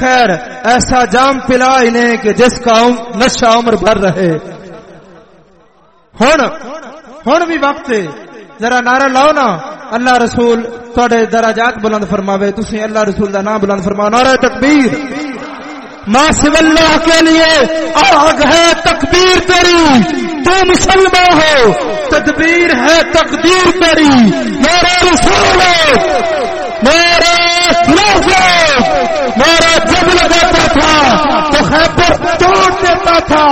خیر، ایسا جام پلا انہیں کہ جس کا نشہ عمر بھر رہے۔ ہن ہن بھی وقت ذرا نعرہ لاؤ نا۔ اللہ رسول تھوڑے درجات بلند فرماوے۔ تسی اللہ رسول دا نام بلند فرماؤ۔ نعرہ تکبیر۔ ماں سب اللہ کے لیے آگ ہے تکبیر تیری۔ تو مسلمان ہو۔ تدبیر ہے تقدیر تیری۔ میرا رسول میرا میرا جب لگاتا تھا تو خیبر توڑ دیتا تھا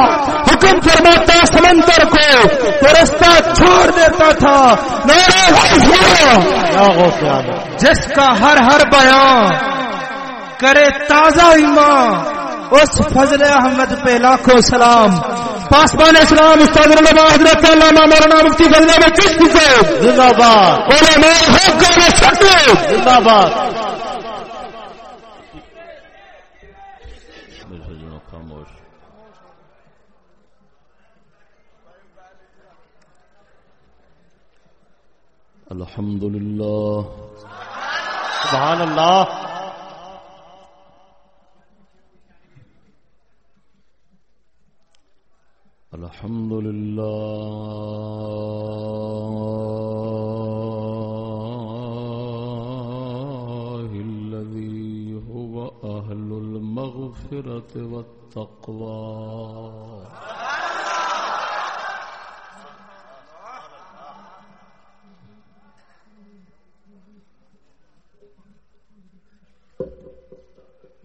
حکم فرماتا سمندر کو تو رستہ چھوڑ دیتا تھا میرا جس کا ہر ہر بیان کرے تازہ ایمان اس فضل احمد پہ لاکھوں سلام پاسبان اسلام استاد علماء حضرت علامہ مولانا مفتی فضل میں کس کو زندہ باد علماء حق کا سکتے زندہ باد الحمد للہ سبحان اللہ الحمد لله الذي هو أهل المغفرة والتقوى.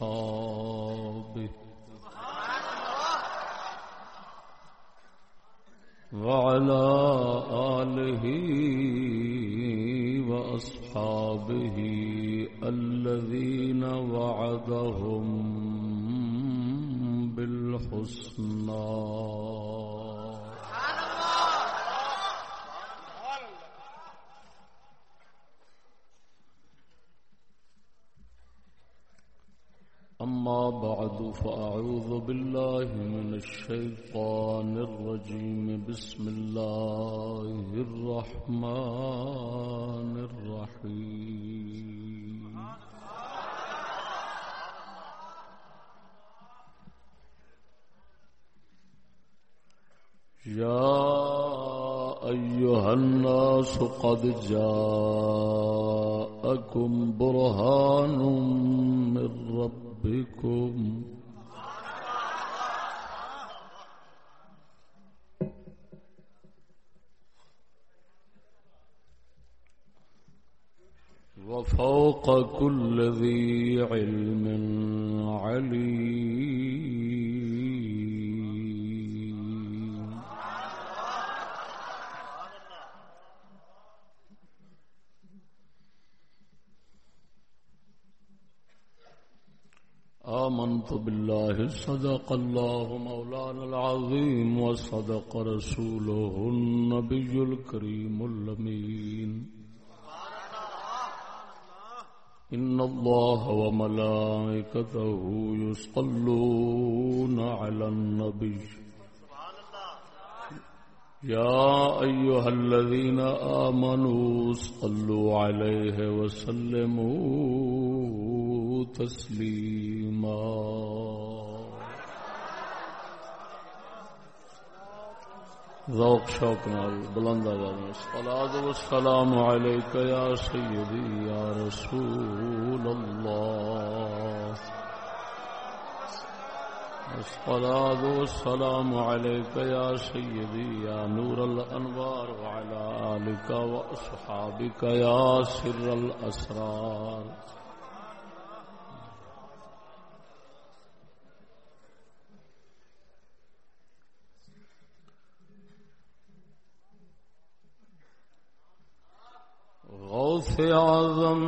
وأصحابه وعلى آله وأصحابه الذين وعدهم بالحسنى. أما بعد فأعوذ بالله من الشيطان الرجيم. بسم الله الرحمن الرحيم. يا أيها الناس قد جاءكم برهان من رب ربكم. وفوق كل ذي علم عليم. آمنت بالله، صدق الله مولانا العظيم وصدق رسوله النبي الكريم اللمين إن الله وملائكته يصلون على النبي. يا أيها الذين آمنوا صلوا عليه وسلموا. تسليما ذوق شوق نال بلند آواز الصلاة والسلام عليك يا سيدي يا رسول اللہ۔ الله الصلاة والسلام عليك يا سيدي يا نور الأنوار وعلى آلك وأصحابك يا سر الأسرار غوث اعظم.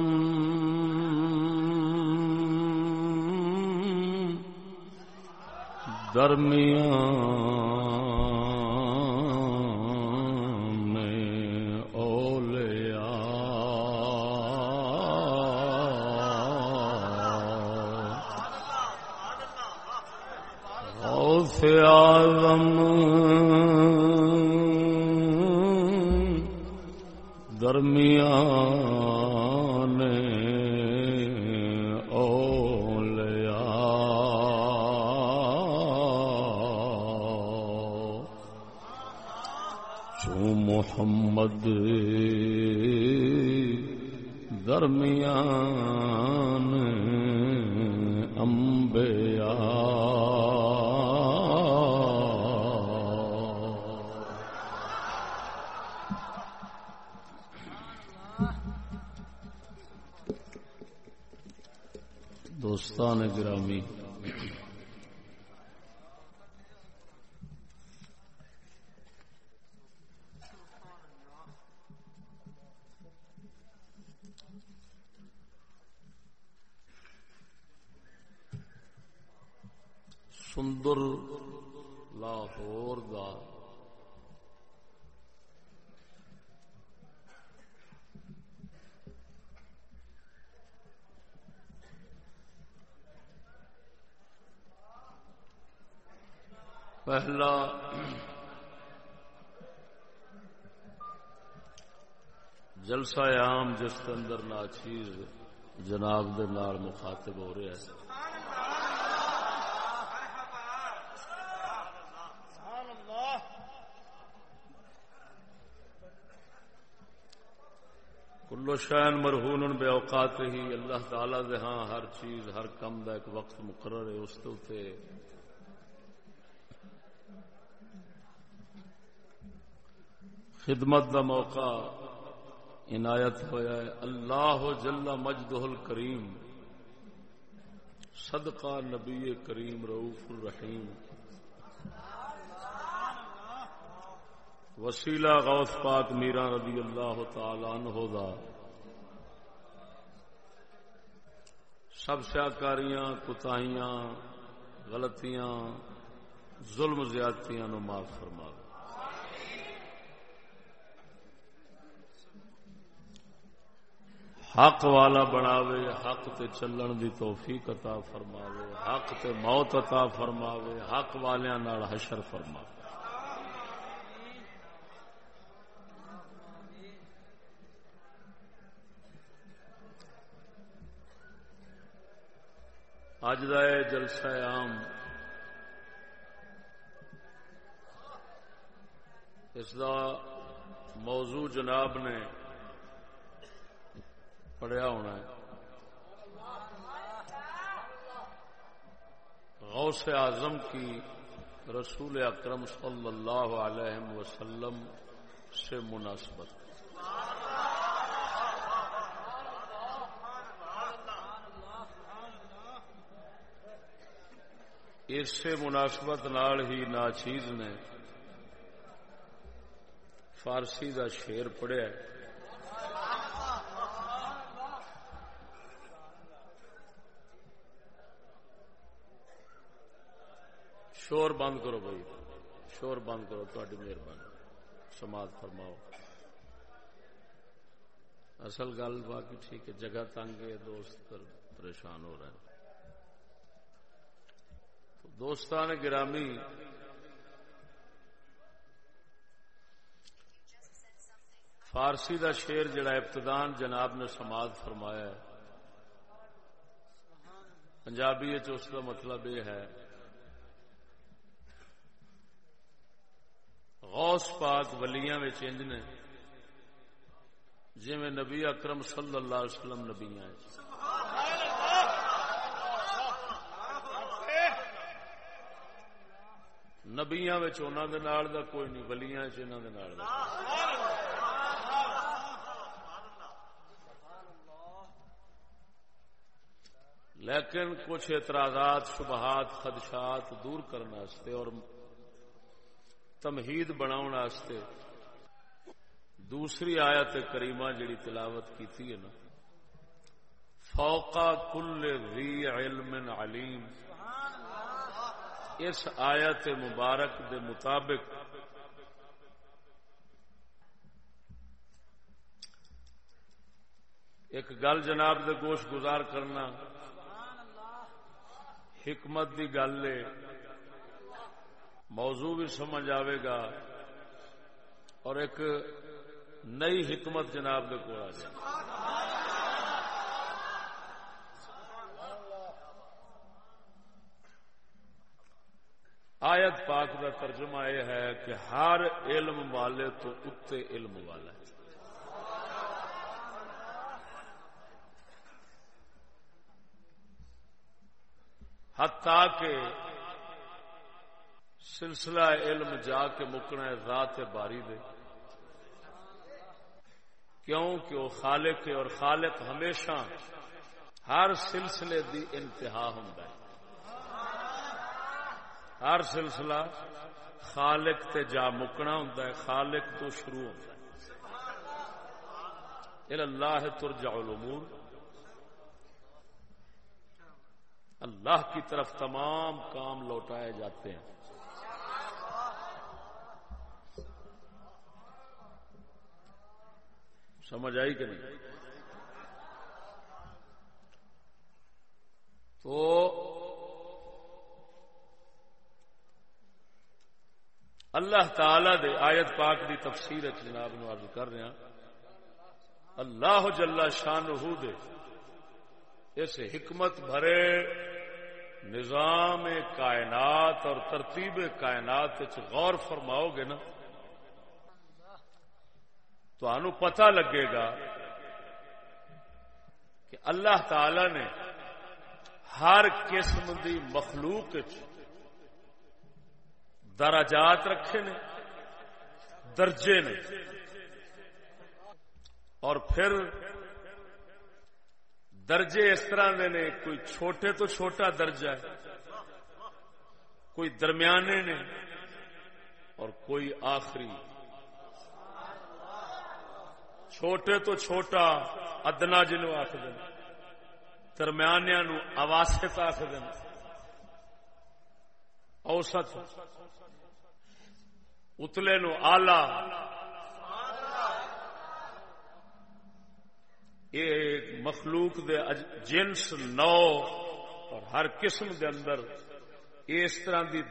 درمیان میں اولیاء. غوث اعظم. درمیان اولیاء۔ چو محمد درمیان دوستان گرامی سندر لاہور دا پہلا جلسہ عام جس کے اندر ناچیز جناب دے نال مخاطب ہو رہا ہے کلو شین مرہون بے اوقات ہی اللہ تعالی دے ہاں ہر چیز ہر کم دا ایک وقت مقرر ہے، اس کے خدمت دا موقع عنایت ہویا ہے۔ اللہ جل مجدہ الکریم، صدقہ نبی کریم رعوف الرحیم۔ وسیلہ غوث پاک میرا رضی اللہ تعالی عنہ دا۔ سب سیاکاریاں کتاہیاں غلطیاں، ظلم زیادتیاں نو معاف فرما۔ حق والا بناوے، حق تے چلن دی توفیق عطا فرماوے، حق تے موت عطا فرماوے، حق والیاں نال حشر فرماوے۔ اج دا یہ جلسہ عام اس دا موضوع جناب نے پڑھیا ہونا ہے۔ غوث اعظم کی رسول اکرم صلی اللہ علیہ وسلم سے مناسبت۔ اس سے مناسبت نال ہی ناچیز نے فارسی دا شیر پڑھیا ہے۔ شور بند کرو بھائی، شور بند کرو تاری مہربانی۔ سماعت فرماؤ۔ اصل گل باقی ٹھیک ہے، جگہ تنگ ہے، دوست پریشان ہو رہے ہیں۔ دوستان گرامی، فارسی دا شیر جڑا ابتدان جناب نے سماعت فرمایا ہے۔ پنجابی اس کا مطلب یہ ہے غوث پاک ولیاں میں چینج نے جی میں نبی اکرم صلی اللہ علیہ وسلم نبی ہیں۔ نبیاں انہوں دے نال دا کوئی نہیں، ولیاں انہوں دے نال دا۔ لیکن کچھ اعتراضات، شبہات، خدشات دور کرنے اور تمہید بناؤ دوسری آیت کریمہ جڑی تلاوت کی تھی ہے نا۔ فوقا کل ذی علم علیم۔ اس آیت مبارک دے مطابق ایک گل جناب دے گوش گزار کرنا۔ حکمت دی گل ہے۔ موضوع بھی سمجھ آئے گا اور ایک نئی حکمت جناب دے کو آ جائے آیت پاک کا ترجمہ یہ ہے کہ ہر علم والے تو اتنے علم والا ہے۔ حتیٰ کہ سلسلہ علم جا کے مکنا ہے، ذات باری دے۔ کیوں کہ وہ خالق ہے اور خالق ہمیشہ ہر سلسلے دی انتہا ہوں ہر سلسلہ خالق تے جا مکنا ہوں خالق تو شروع ہوتا ہے۔ اللہ ترجع الامور۔ اللہ کی طرف تمام کام لوٹائے جاتے ہیں۔ سمجھ آئی کہ نہیں؟ تو اللہ تعالی دے آیت پاک دی تفسیر جناب نو عرض کر رہا اللہ جل شان دے اس حکمت بھرے نظام کائنات اور ترتیب کائنات غور فرماؤ گے نا تو پتا لگے گا کہ اللہ تعالی نے ہر قسم دی مخلوق درجات رکھے نے، درجے نے۔ اور پھر درجے اس طرح دے نے، کوئی چھوٹے تو چھوٹا درجہ ہے، کوئی درمیانے نے، اور کوئی آخری۔ چھوٹے تو چھوٹا ادنا جنو آخد درمیانیا نو اواسط آخد اوسط، اتلے نو آلہ۔ یہ مخلوق دے جنس نو اور ہر قسم دے اندر اس طرح دی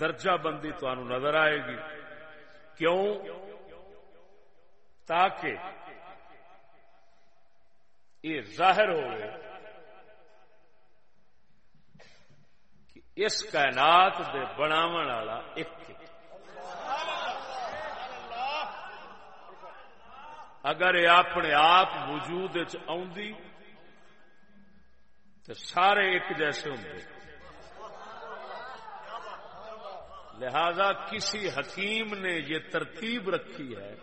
درجہ بندی تو نظر آئے گی۔ کیوں؟ تاکہ یہ ظاہر ہو کہ اس کائنات دے بناو والا ایک اگر یہ اپنے آپ وجود تو سارے ایک جیسے ہوں لہذا کسی حکیم نے یہ ترتیب رکھی ہے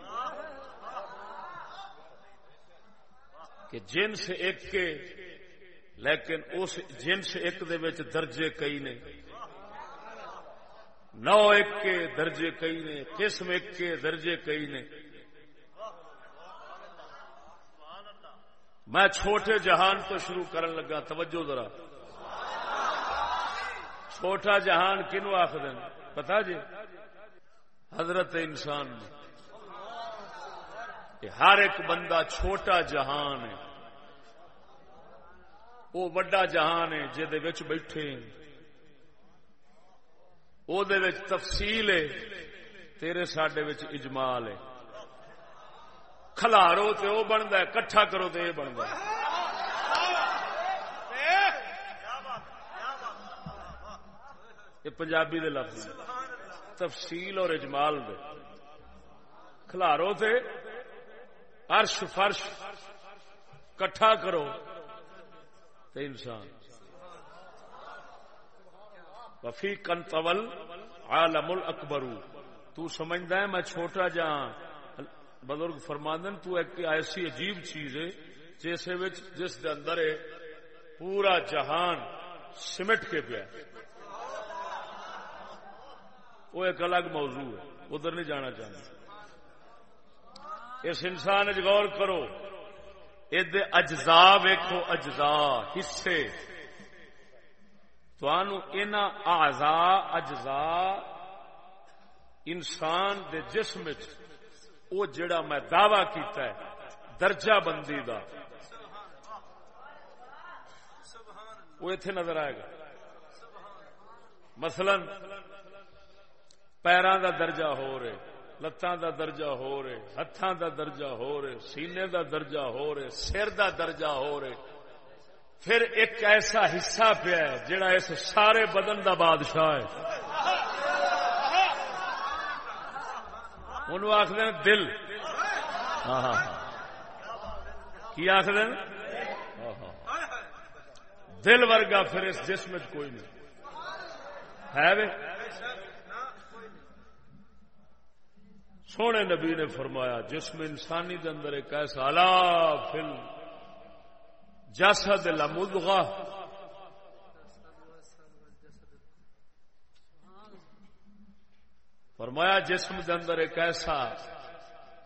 کہ جنس ایک کے، لیکن اس جنس ایک دے وچ درجے کئی نے۔ نو ایک کے درجے کئی نے، قسم ایک کے درجے کئی نے۔ میں چھوٹے جہان تو شروع کرن لگا، توجہ ذرا۔ چھوٹا جہان کنو آخر پتا جی؟ حضرت انسان۔ ہر ایک بندہ چھوٹا جہان ہے۔ وہ وڈا جہان ہے جہد بیٹھے وہ تفصیل ہے۔ تیرے سڈے اجمال ہے۔ کھلارو تو وہ بنتا ہے، کٹھا کرو تو یہ بنتا ہے۔ یہ پنجابی دے لفظ تفصیل اور اجمال دے۔ کھلارو تے عرش فرش کٹھا کرو انسان۔ وفی کن طول عالم اکبرو تو سمجھتا ہے میں چھوٹا جا۔ بزرگ فرماندن تو ایک ایسی عجیب چیز ہے، جیسے جس دے اندر ہے پورا جہان سمٹ کے پیا۔ وہ ایک الگ موضوع ہے، ادھر نہیں جانا چاہتا۔ اس انسان غور کرو اد اجزا ویکو اجزا حصے۔ آزا اجزا انسان دے جسم وہ جڑا میں دعوی کیتا ہے، درجہ بندی دا۔ وہ اتے نظر آئے گا۔ مثلا پیروں دا درجہ ہو رہے۔ لتاں دا درجہ ہو رہے ہاتھاں دا درجہ ہو رہے، سینے دا درجہ ہو رہے، سر دا درجہ ہو رہے۔ پھر ایک ایسا حصہ پیا ہے جڑا اس سارے بدن دا بادشاہ ہے۔ انہوں آخر دل۔ ہاں ہاں, ہاں۔ کی آخر ہاں، ہاں۔ دل ورگا پھر اس جسم کوئی نہیں۔ ہے سونے نبی نے فرمایا، جسم انسانی دے اندر ایک ایسا الا فل جسد لمدغہ۔ فرمایا، جسم دے اندر ایک ایسا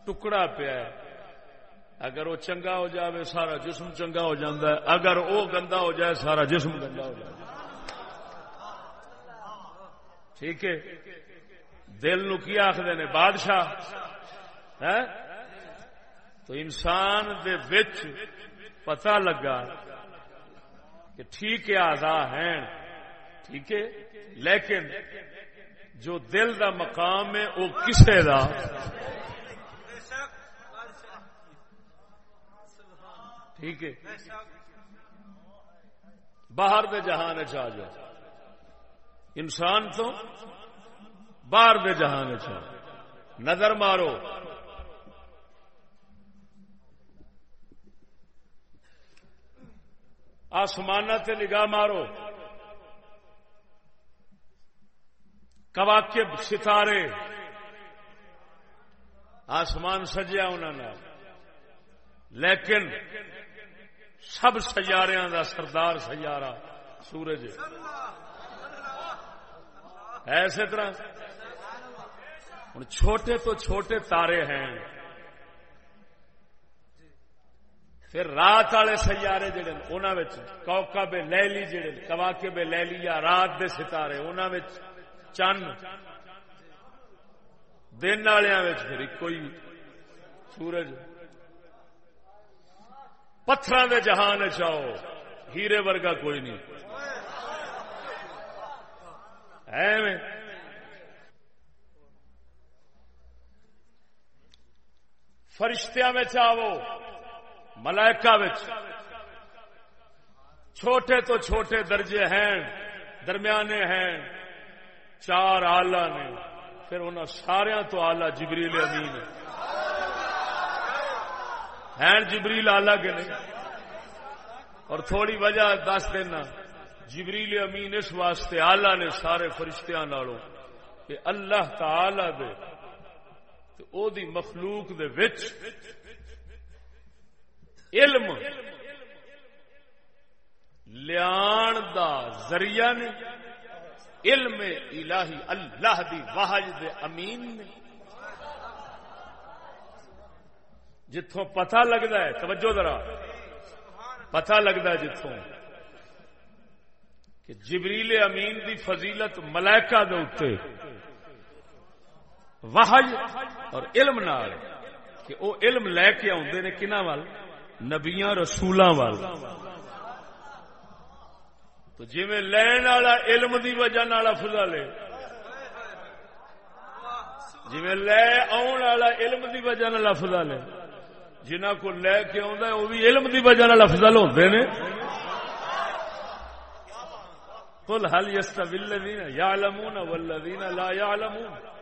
ٹکڑا پیا ہے۔ اگر وہ چنگا ہو جاوے، سارا جسم چنگا ہو جاتا ہے۔ اگر وہ گندا ہو جائے، سارا جسم گندا ہو جائے ٹھیک ہے؟ دل نو کی آخر نے؟ بادشاہ۔ ہے؟ تو انسان دے وچ پتہ لگا کہ ٹھیک ہے، آزا ہیں۔ ٹھیک ہے؟ لیکن جو دل دا مقام ہے، وہ کسے دا؟ ٹھیک ہے۔ باہر دے جہان چاہ جاؤ۔ انسان تو باہر دے جہان چاہ نظر مارو۔ آسمان تے نگاہ مارو۔ کواکب ستارے۔ آسمان سجیا انہوں نے لیکن سب سیارے دا سردار سیارہ سورج۔ ایسے طرح ہوں۔ چھوٹے تو چھوٹے تارے ہیں۔ پھر رات والے سیارے جڑے انہوں کوکا بے لہلی جڑے کواکے بے لہلی یا رات دے ستارے انہوں چند دن والوں پھر ایک ہی سورج۔ پتھر دے جہان چاہو ہیرے ورگا کوئی نہیں۔ فرشتیا میں آو ملائکا چھوٹے تو چھوٹے درجے ہیں، درمیانے ہیں، چار آلہ نے۔ پھر انہوں سارا تو آلہ جبریل امین ہیں جبریل آلہ کے نہیں؟ اور تھوڑی وجہ دس دینا، جبریل امین اس واسطے آلہ نے سارے فرشتیاں نالوں کہ اللہ تعالی دے تو او دی مخلوق دے وچ علم لیان دا ذریعہ نے، علم الہی اللہ دی واحد امین نے۔ جتوں پتہ لگتا ہے، توجہ ذرا، پتہ لگتا ہے جتوں کہ جبریل امین دی فضیلت ملائکہ دے اتنے واہج اور علم نال کہ وہ علم لے کے آدھے نے کنہ وال؟ نبیاں رسولوں وال۔ تو جی میں لین والا علم دی وجہ نال فضل ہے۔ جی میں لے آن والا علم دی وجہ نال فضل ہے۔ جنہ کو لے کے آدھا وہ بھی علم دی وجہ فضل ہوتے نے۔ قل هل يستوي الذين يعلمون والذين لا يعلمون۔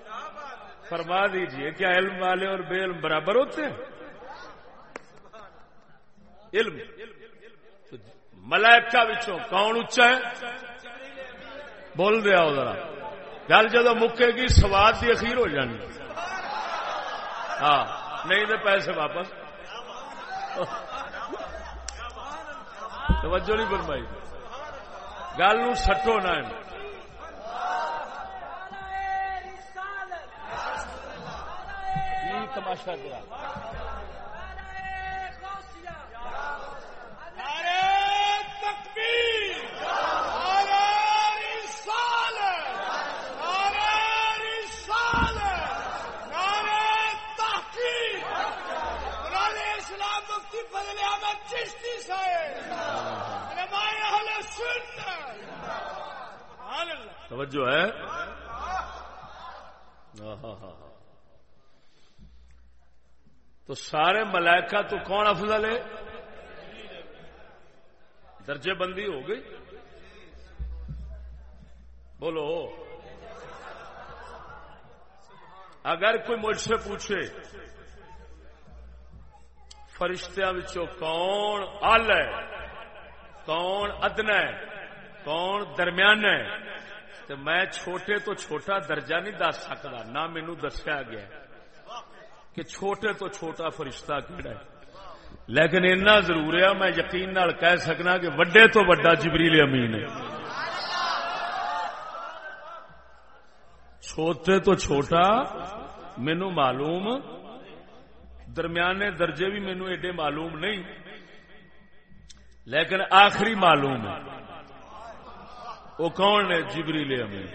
فرما دیجیے کیا علم والے اور بے علم برابر ہوتے ہیں؟ علم۔ ملائکہ بچوں کون اچا ہے؟ بول دیا ذرا۔ گل جدو مکے گی، سواد کی اخیر ہو جانی۔ ہاں نہیں تو پیسے واپس۔ توجہ نہیں فرمائی۔ گل سٹو نہ۔ تماشا دیا توجہ ہے تو سارے ملائکہ تو کون افضل ہے درجے بندی ہو گئی؟ بولو۔ اگر کوئی مجھ سے پوچھے، فرشتیاں کون آل ہے؟ کون ادنا ہے؟ کون درمیان ہے؟ تو میں چھوٹے تو چھوٹا درجہ نہیں دس سکتا نہ مینو دسیا گیا۔ کہ چھوٹے تو چھوٹا فرشتہ کہڑا ہے؟ لیکن اتنا ضرور ہے، میں یقین نال کہہ سکنا کہ وڈے تو وڈا جبریل امین ہے۔ چھوٹے تو چھوٹا مینو معلوم، درمیانے درجے بھی مینو ایڈے معلوم نہیں، لیکن آخری معلوم ہے۔ وہ کون نے جبریل امین۔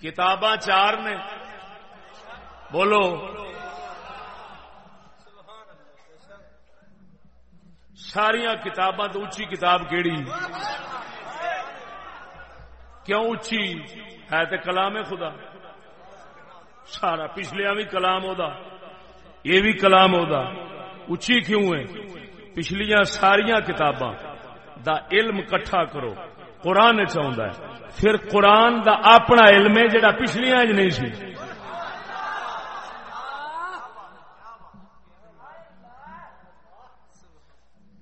کتاباں چار نے۔ بولو۔ ساریا کتاباں تو اچھی کتاب کیڑی؟ کیوں اچھی ہے تو کلام ہے خدا۔ سارا پچھلیا بھی کلام ہو یہ بھی کلام ہو اچھی کیوں ہے؟ پچھلیاں ساریا کتاباں دا علم کٹھا کرو۔ قرآن چاہتا ہے۔ پھر قرآن دا اپنا علم ہے جڑا پچھلیاں نہیں سی۔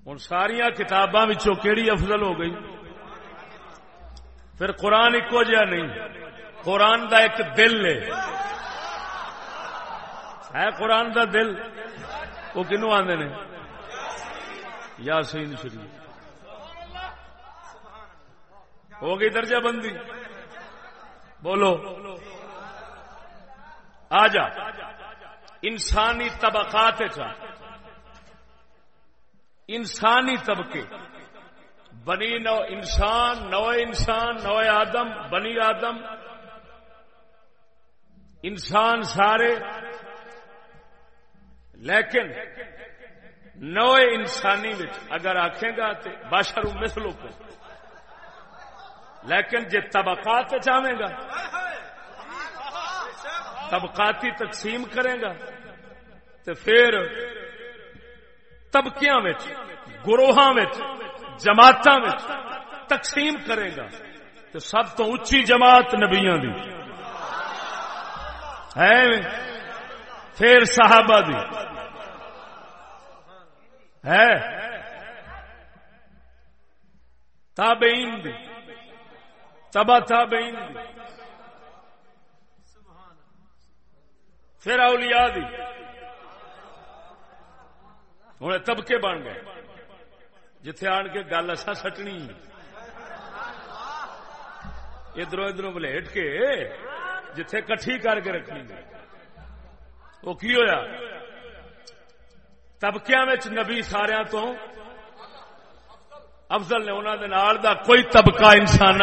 ہوں ساریا کتاباں کیڑی افضل ہو گئی؟ پھر قرآن ایکو جہا نہیں، قرآن دا ایک دل ہے۔ ہے قرآن دا دل؟ وہ کنو آدھے نے؟ یاسین شریف۔ ہو گئی درجہ بندی۔ بولو۔ آ جا۔ انسانی طبقات چاہ۔ انسانی طبقے۔ بنی نو انسان نو انسان نو آدم، بنی آدم۔ انسان سارے۔ لیکن نو انسانی اگر آخے گا تو باشر مسلو کو لیکن جی طبقات چاہے گا، طبقاتی تقسیم کرے گا تو پھر طبقیاں گروہ جماعت تقسیم کرے گا تو سب تو اچھی جماعت نبیا دی۔ ہے پھر صحابہ دی۔ ہے؟ تابعین دی۔ تبا تابعین دی۔ پھر اولیاء دی۔ ہوں طبقے بن گئے۔ جتھے آن کے گل اصا سٹنی۔ ادھر ادھر بلٹ کے جتھے کٹھی کر کے رکھنی۔ وہ کی ہوا طبقیا نبی سارا تو افضل نے انہوں دا کوئی طبقہ انسان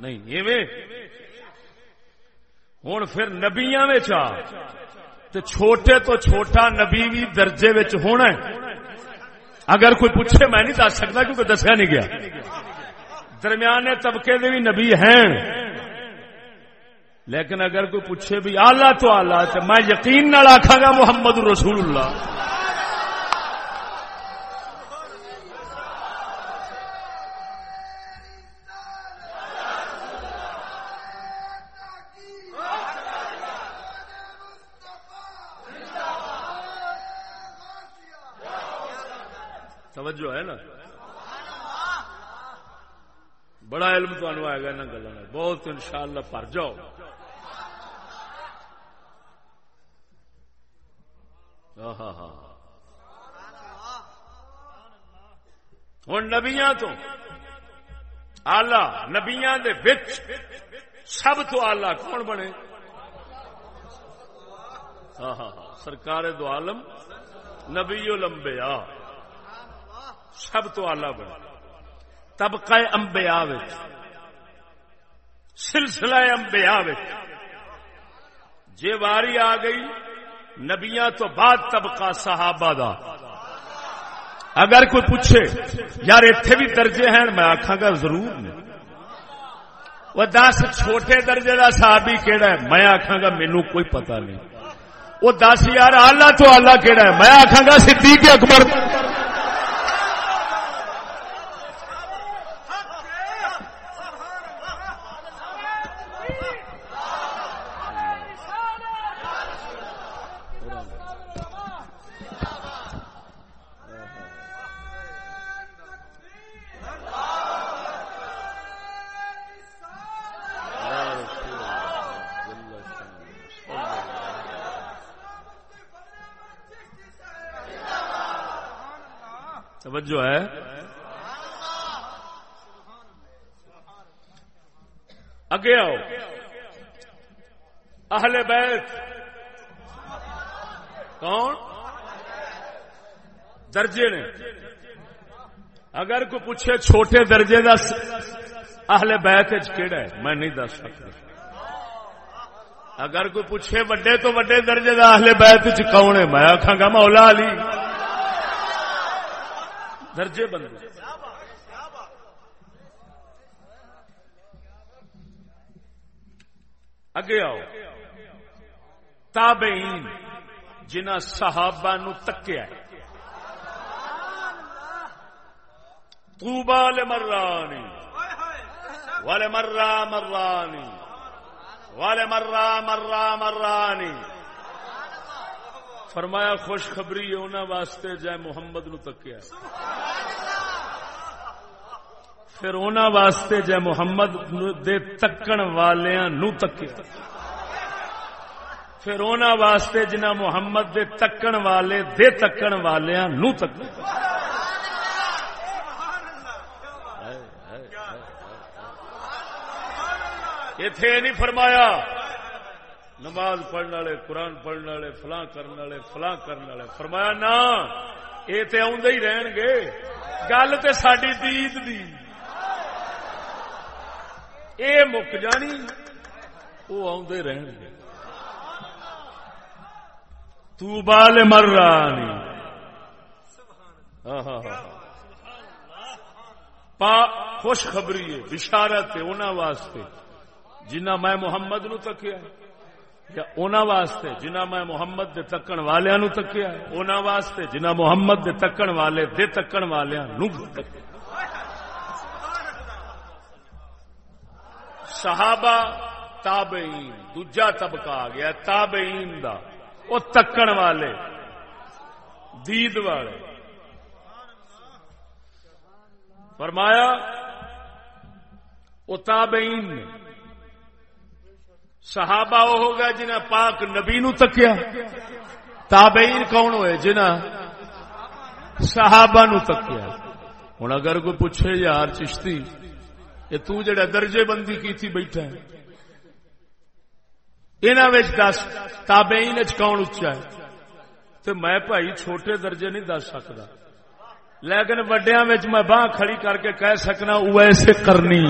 نہیں ہوں پھر نبیا تے چھوٹے تو چھوٹا نبی بھی درجے ہونا ہے۔ اگر کوئی پوچھے میں نہیں دس سکتا کیونکہ دسیا نہیں گیا۔ درمیانے طبقے دے بھی نبی ہیں۔ لیکن اگر کوئی پوچھے بھی آلہ تو آلہ تو میں یقین نہ آخا گا محمد رسول اللہ۔ توجہ ہے نا؟ بڑا علم تمہیں آئے گا ان گلوں بہت ان شاء اللہ پر جاؤ۔ ہاں ہاں ہوں نبیا تو آلہ نبیا سب تو آلہ کون بنے؟ ہاں ہاں ہاں سرکار دو عالم، نبی لمبیا۔ سب تو آلہ بنا طبقہ امبیا سلسلہ امبیا جی واری آ گئی نبیاں تو بعد طبقہ صحابہ دا اگر کوئی پوچھے یار اتنے بھی درجے ہیں میں آخا گا ضرور وہ دس چھوٹے درجے کا صحابی کہڑا ہے میں آخا گا مینو کوئی پتہ نہیں وہ دس یار آلہ تو آلہ کہڑا ہے میں آخا گا صدیق اکبر توجہ ہے۔ اگے آؤ۔ اہل بیت۔ کون؟ درجے نے۔ اگر کوئی پوچھے چھوٹے درجے کا اہل بیت کہڑا ہے؟ میں نہیں دس سکتا۔ اگر کوئی پوچھے وڈے تو وڈے درجے کا اہل بیت کون ہے؟ میں آخا گا مولا علی۔ درجے بندے۔ اگے آؤ۔ تابعین، جنہ صحابہ نو تکیا ہے۔ طوبى لمراني ولمرا مراني ولمرا مرا مراني فرمایا خوشخبری انہوں واسطے جائے محمد نو تکیا پھر انہوں واسطے جائے محمد دے تکن والیاں نو تکیا پھر انہوں واسطے جنہ محمد دے تکن والے دے تکن والیاں نو تکیا اتے نہیں فرمایا نماز پڑھنے والے، قرآن پڑھنے والے، فلاں کرنے والے، فلاں کرنے والے۔ فرمایا نا، یہ تو آدھے ہی رہن گے۔ گل تو ساری دید دی۔ اے مک جانی وہ آدھے رہن گے۔ تو بال مر رہا نہیں ہاں ہاں ہاں۔ پا خوش خبری ہے، بشارت ہے انہوں واسطے۔ جنہ میں محمد نو تکیا یا اونا واسطے جنہ میں محمد دے تکن والے نو تکیا اونا واسطے جنہ محمد دے تکن والے دے تکن والے نو تکیا صحابہ تابعین، دوجا طبقہ آ گیا، تابعین دا، او تکن والے، دید والے۔ فرمایا، او تابعین نے صحابہ وہ ہوگا جنہ پاک نبی نو تکیا۔ تابعین کون ہوئے؟ جنہ صحابہ نو تکیا۔ ہوں اگر کوئی پوچھے، یار چشتی، یہ تو جڑا درجے بندی کی تھی بیٹھا ہے۔ انہوں دس، تابعین کون اچا ہے؟ تو میں بھائی چھوٹے درجے نہیں دس سکتا لیکن وڈیا میں باہ کھڑی کر کے کہہ سکنا ویسے کرنی۔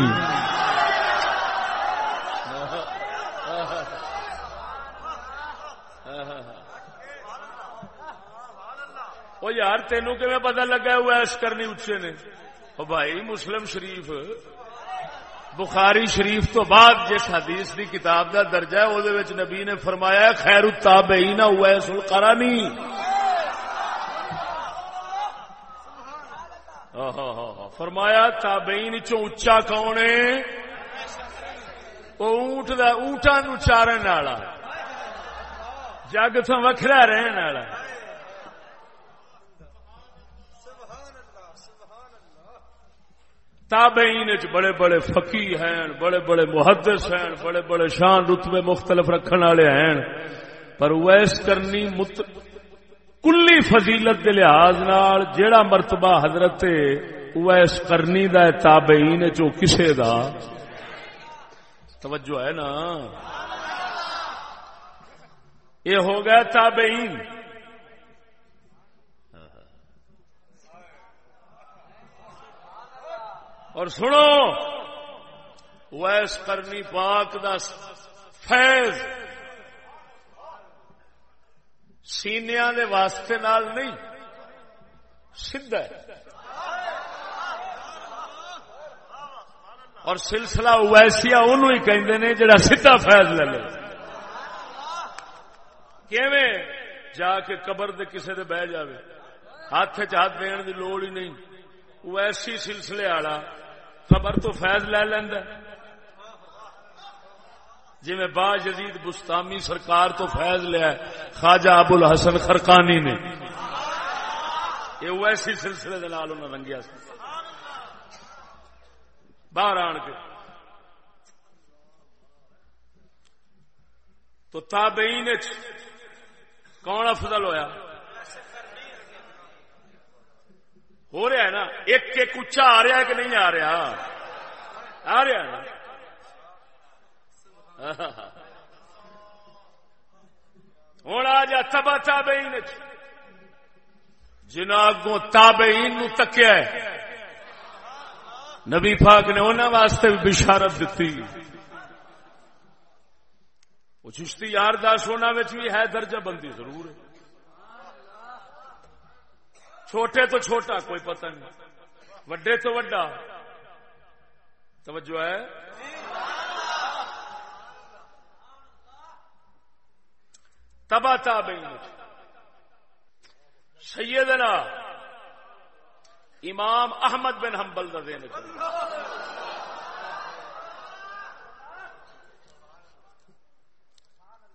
وہ یار تینوں کہ پتا لگا وہ ایس کرنی اچے نے وہ بھائی مسلم شریف بخاری شریف تو بعد جس حدیث دی کتاب دا درجہ ہے وہ نبی نے فرمایا خیر التابعین ہوا ہے سلقرانی فرمایا تابعین چو اچا کون ہے وہ اونٹ دا اونٹا نو چارن والا جگ تو وکھرا رہن والا تابعین چ بڑے بڑے فقی ہیں، بڑے بڑے محدث ہیں، بڑے بڑے شان رتبے مختلف رکھنے والے ہیں۔ پر ویس کرنی مت، کلی فضیلت کے لحاظ نال جیڑا مرتبہ حضرت ویس کرنی دا ہے تابعین چو کسے دا؟ توجہ ہے نا؟ یہ ہو گیا تابعین۔ اور سنو، ویس کرنی پاک دا فیض سینیا دے واسطے نال نہیں، سیدھا ہے۔ اور سلسلہ ویسیا انہوں ہی کہندے نے جڑا سیدھا فیض لے لے۔ کیویں؟ جا کے قبر دے کسے دے بہ جاوے۔ ہاتھ چ ہاتھ دین دی لوڑ ہی نہیں۔ ویسی سلسلے والا خبر تو فیض لے لینا جی میں با جدید بستامی سرکار تو فیض لیا خواجہ ابو الحسن خرکانی نے۔ یہ ویسی سلسلے دے نال انہوں رنگیا باہر آن کے۔ تو تابعین کون افضل ہویا؟ ہو رہا ہے نا؟ ایک ایک اچا آ رہا ہے کہ نہیں آ رہا؟ آ رہا ہے نا؟ ہوں آ جا تبا تابعین جنا اگوں تابعین نو تکیا ہے۔ نبی پاک نے انہوں واسطے بھی بشارت دیتی چشتی یار دس ہونا بھی ہے درجہ بندی ضرور ہے۔ چھوٹے تو چھوٹا، کوئی پتہ نہیں۔ وڈے تو وڈا۔ توجہ ہے؟ تبا تابعین۔ سیدنا امام احمد بن حنبل دا دین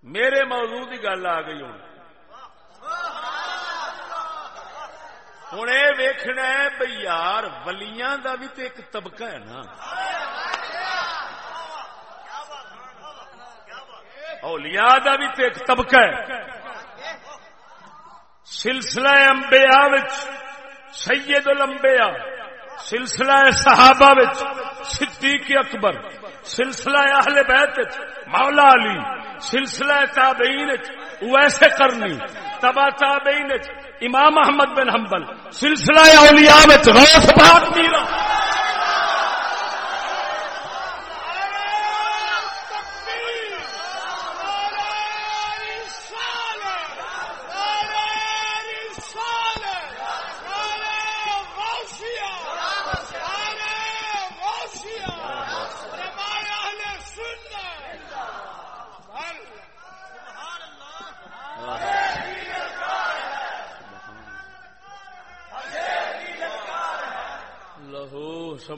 میرے موضوع کی گل آ گئی ہوں۔ ہوں یہ ویخنا ہے بھائی یار ولیاں دا بھی تو ایک طبقہ ہے نا اولیاء دا بھی تو ایک طبقہ ہے سلسلہ انبیاء وچ سید الانبیاء سلسلہ صحابہ وچ صدیق اکبر سلسلہ اہل بیت مولا علی سلسلہ تابعین ویسے کرنی تبا تابعین امام احمد بن حنبل سلسلہ اولیاء وچ غوث پاک میرا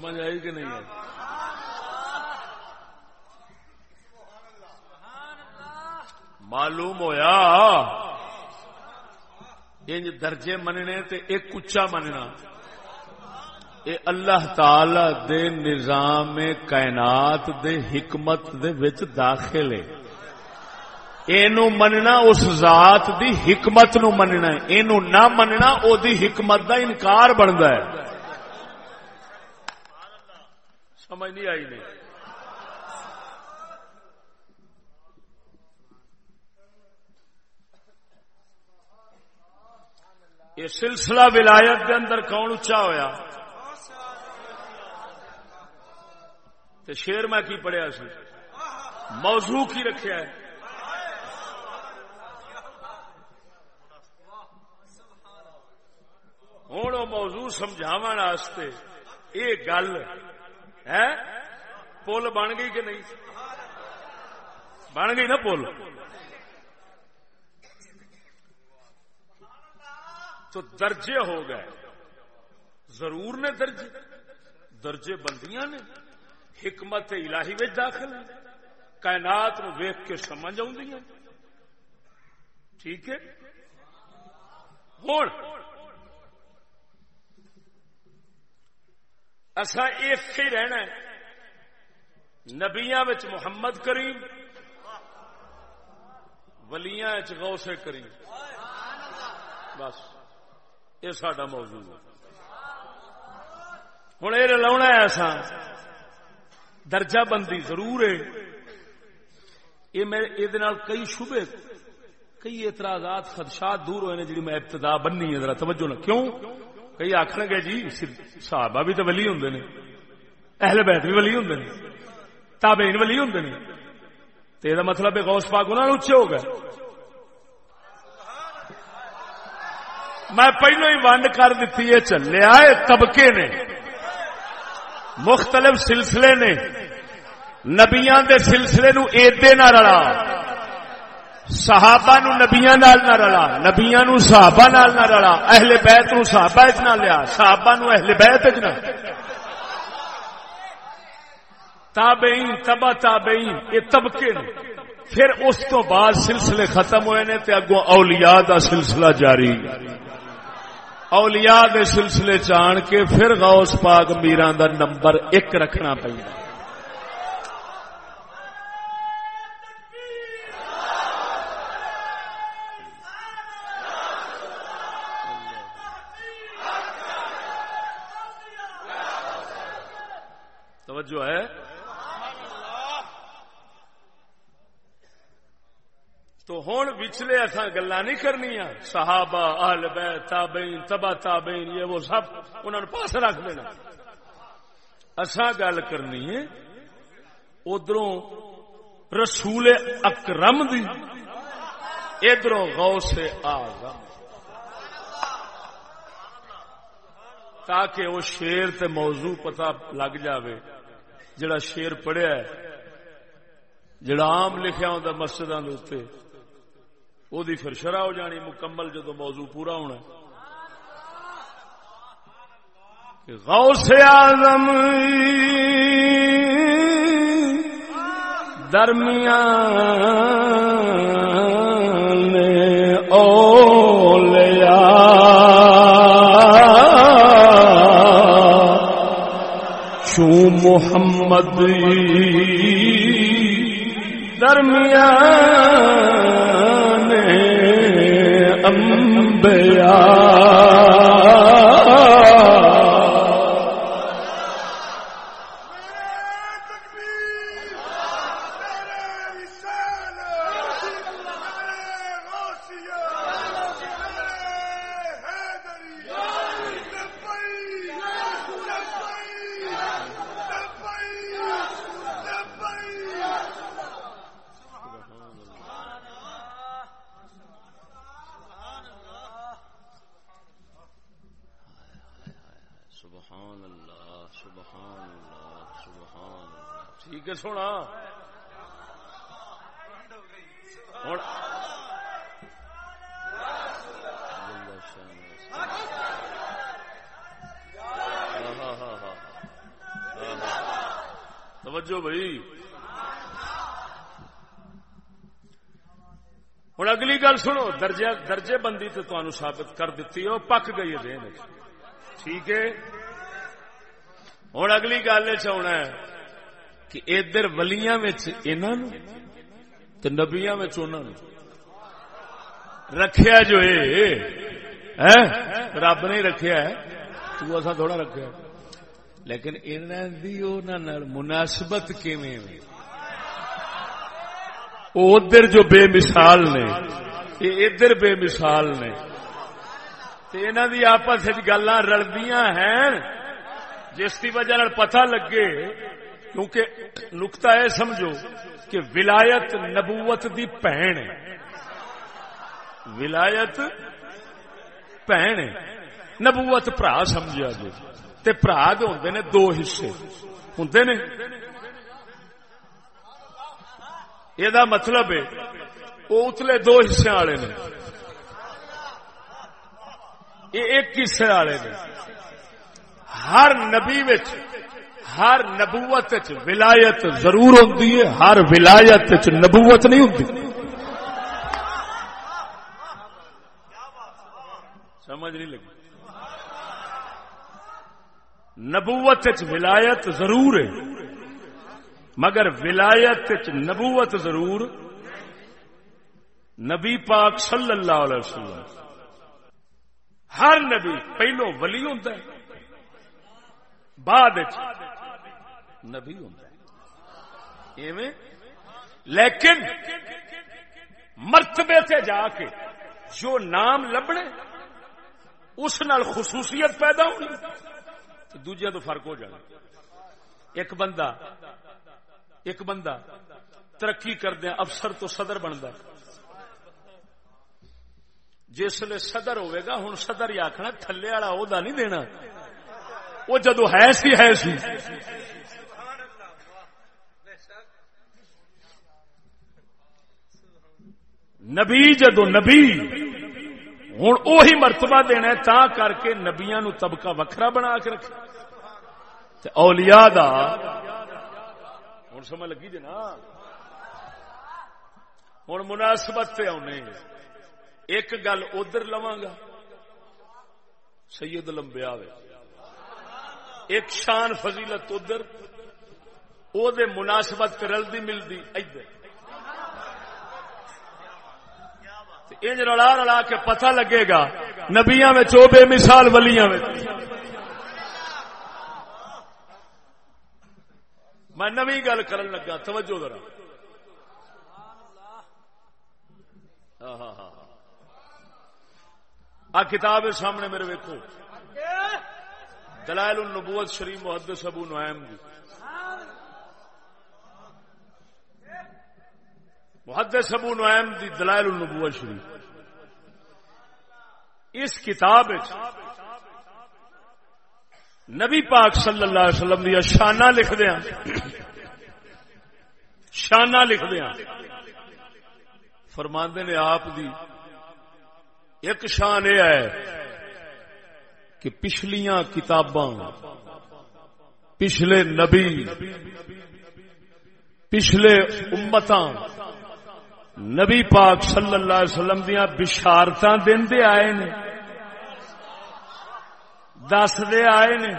سمجھ آئی کہ نہیں آئی؟ معلوم ہویا؟ انج درجے مننے تے ایک اچا مننا۔ اے اللہ تعالی دے نظام کائنات دے حکمت دے وچ داخل ہے۔ اینو مننا اس ذات دی حکمت نو مننا ہے۔ اینو نہ مننا، او دی حکمت دا انکار بندا ہے۔ سمجھ نہیں آئی نہیں۔ یہ سلسلہ ولایت کے اندر کون اچا ہویا؟ تو شیر میں کی پڑھیا سی؟ موضوع کی رکھیا ہے۔ ہوں موضوع سمجھاو یہ گل ہے؟ پل بن گئی کہ نہیں؟ بن گئی نا پل۔ تو درجے ہو گئے۔ ضرور نے درجے۔ درجے بندیاں نے۔ حکمت الہی میں داخل ہے کائنات نو ویخ کے سمجھ آ ٹھیک ہے؟ ہوں اصا ایک ہی رہنا ہے۔ محمد کریم، ولیاں غوث کریم۔ بس، یہ سڈا موضوع ہے۔ ہوں یہ لاؤنا ہے ایسا درجہ بندی ضرور ہے۔ یہ کئی شبے، کئی اعتراضات، خدشات دور ہوئے نے جی میں ابتدا بننی ہے۔ ذرا توجہ نہ، کیوں؟ کئی آخر گے جی صحابہ بھی تو ولی ہوں نے، اہل بیت بھی ولی ہوں نے، تابعین ولی ہوں نے۔ تو یہ مطلب ہے غوث پاک انہوں نے اچھے ہو گئے۔ میں پہلو ہی ونڈ کر دیتی ہے، چلے آئے طبقے نے، مختلف سلسلے نے، نبیاں دے سلسلے نو ایدے نہ رلا۔ صحابہ نو نبیاں نال نہ رلا، نبیاں نو صحابہ نال نہ رلا، اہل بیت نو صحابہ اچ نہ لیا، صحابہ نو اہل بیت اچ نہ۔ تابعین، تبا تابعین، یہ طبقے نے۔ پھر اس تو بعد سلسلے ختم ہوئے نے تے اگوں اولیاء دا سلسلہ جاری۔ اولیاء دے سلسلے چان کے پھر غوث پاک میران دا نمبر ایک رکھنا پہنا توجہ ہے۔ تو ہوں پچھلے اصا گلا نہیں کرنی صحابہ آل بیت، تابعین، تبا تابعین، یہ وہ سب انہوں نے پاس رکھ دینا۔ اصا گل کرنی ہے ادھر رسول اکرم دی ادھر غوث آزم تاکہ وہ شیر تے موضوع پتہ لگ جاوے۔ جڑا شیر پڑھیا ہے، جڑا عام لکھیا ہوں مسجد وہ پھر شرح ہو جانی، مکمل جدو موضوع پورا ہونا غوث آزم درمیان محمد درمیان انبیاء ہوں اگلی گل سنو، درجہ درجے بندی تو تمہیں ثابت کر دیتی ہے، وہ پک گئی ہے دین ٹھیک ہے؟ ہوں اگلی گل چنا ہے کہ ادھر ولیاں نبیا رکھیا جو ہے رب نے رکھیا ہے۔ تو تھوڑا رکھا لیکن انہوں مناسبت کیویں ادھر جو بے مثال نے، یہ ادھر بے مثال نے۔ انہوں دی آپس گلا رلدیاں ہیں، جس کی وجہ پتہ لگے، کیونکہ نکتا ہے سمجھو کہ ولایت نبوت دی پہن ولایت پہن نبوت برا سمجھا جی تے برا ہوں نے، دو حصے۔ ہوں نے یہ مطلب ہے وہ اتلے دو حصے والے نے یہ ایک حصے والے نے ہر نبی ہر نبوت ولایت ضرور ہوتی ہے ہر ولایت نبوت نہیں ہوتی سمجھ نہیں لگی نبوت ولایت ضرور ہے مگر ولایت نبوت ضرور نبی پاک صلی اللہ علیہ وسلم۔ ہر نبی پہلو ولی ہوتا ہے، بعد نبی ہوتا ہے۔ لیکن مرتبے تے جا کے جو نام لبنے، اس نال خصوصیت پیدا ہونی دوجے تو فرق ہو جانا۔ ایک بندہ ایک بندہ ترقی کردیا افسر تو صدر بنتا جسے صدر ہوئے گا ہوں صدر ہی آخنا تھلے والا عہدہ نہیں دینا۔ وہ جدو ہے سی ہے سی۔ نبی جدو نبی ہوں اہی مرتبہ دینا تا کر کے نبیا نو طبقہ وکھرا بنا کے رکھے۔ اولیاء دا سمجھ لگی جی نا؟ ہوں مناسبت آنے ایک گل ادھر لوا گا۔ سید لمبیا ایک شان فضیلت ادھر۔ او دے مناسبت رلدی ملتی ادھر انج رلا رلا کے پتہ لگے گا نبیا میں چو بے مثال ولیاں میں میں نوی گل کرن لگا، توجہ ذرا۔ ہاں، ہاں، ہاں، آ کتاب سامنے میرے ویکو دلائل النبوت شریف محدث ابو نعیم جی محدث ابو نعیم دی دلائل النبوت شریف۔ اس کتاب نبی پاک صلی اللہ علیہ وسلم دیا شانہ لکھ دیا۔ شانہ لکھ دیا۔ فرماندے نے آپ دی ایک شان یہ ہے کہ پچھلیاں کتاباں، پچھلے نبی، پچھلے امتاں، نبی پاک صلی اللہ علیہ وسلم دیا بشارت دے آئے نے۔ دس دے آئے نے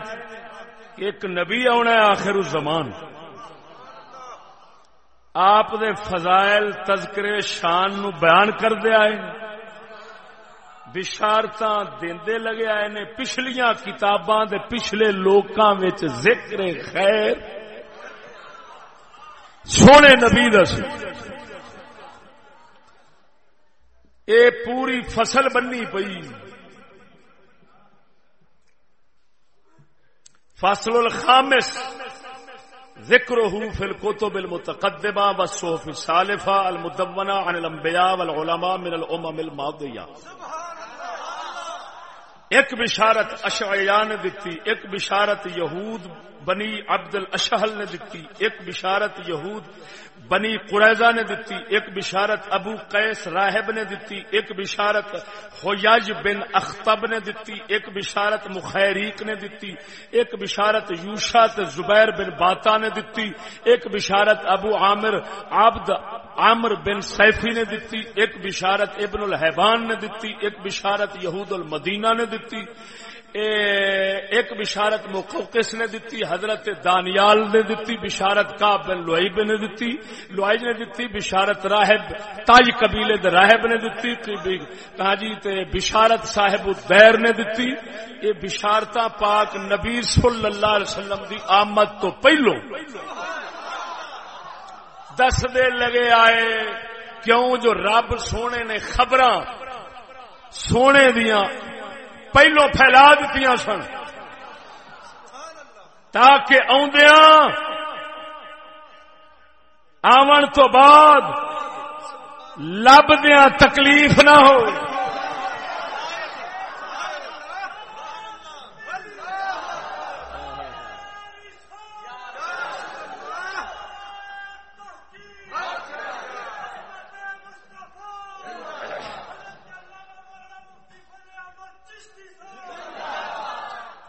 ایک نبی آنا ہے آخر زمان آپ دے فضائل تذکرے شان نو بیان کر دے آئے بشارت دے لگے آئے نے پچھلیاں کتاباں دے پچھلے لوکاں وچ ذکر خیر سونے نبی دس اے پوری فصل بننی پئی فصل الخامس. ذکره في الكتب المتقدمة والصحف السالفة المدونة عن الانبیاء والعلماء من الأمم الماضية ایک بشارت اشعیاء نے دیتی ایک بشارت یہود بنی عبد الاشہل نے دیتی ایک بشارت یہود بنی قریضہ نے دیتی ایک بشارت ابو قیس راہب نے دیتی ایک بشارت حیاج بن اختب نے دیتی ایک بشارت مخیریق نے دیتی ایک بشارت یوشا زبیر بن باتا نے دیتی ایک بشارت ابو عامر عبد عامر بن سیفی نے دیتی ایک بشارت ابن الحبان نے دیتی ایک بشارت یہود المدینہ نے دیتی ایک بشارت مقوقس نے دیتی حضرت دانیال نے دیتی بشارت کا بن لوائب نے دیتی لوائب نے دیتی بشارت راہب، تاج قبیلے دے راہب نے دیتی تاجی تے بشارت صاحب الدیر نے دیتی یہ بشارتا پاک نبی صلی اللہ علیہ وسلم دی آمد تو پہلو۔ دس دے لگے آئے، کیوں جو رب سونے نے خبراں سونے دیاں پہلو پھیلا دیتی سن۔ تاکہ آدیا آن تو بعد لبدیا تکلیف نہ ہو۔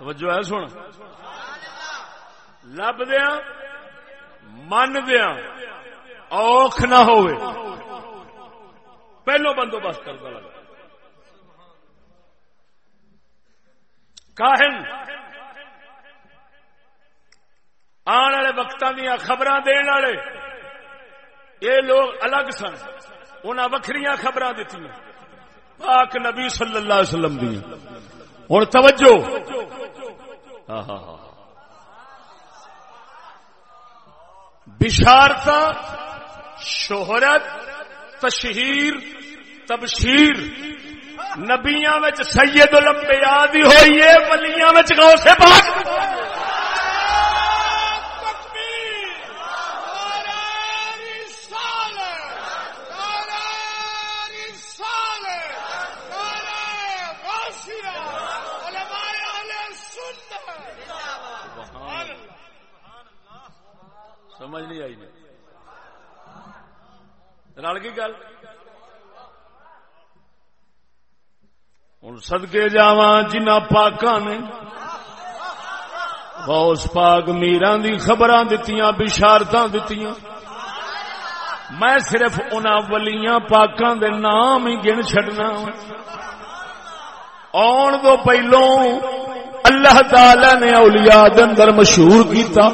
توجہ ہے، سن۔ لب دیا من دیا اوکھ نہ ہوئے۔ پہلو بندوبست کرتا لگا کاہن، آن والے وقت دیا خبر دن والے، یہ لوگ الگ سن۔ انہیں وکری خبر دیتی پاک نبی صلی اللہ علیہ وسلم دیا ہوں توجہ۔ ہاں، ہاں، ہاں،, ہاں۔ بشارت شہرت تشہیر تبشیر۔ نبیاں سید الانبیاء دی ہوئی ہے ولیاں غوث پاک۔ سمجھ نہیں آئی رل کی گل۔ ہوں سدکے جا جنہ پاک نے بوس پاک میران دی خبر دتیاں بشارت دتیاں۔ میں صرف ان ولیاں پاکاں دے نام ہی گن چڈنا ہاں۔ آن دو پہلو اللہ تعالی نے اولیاء اندر مشہور کیتا۔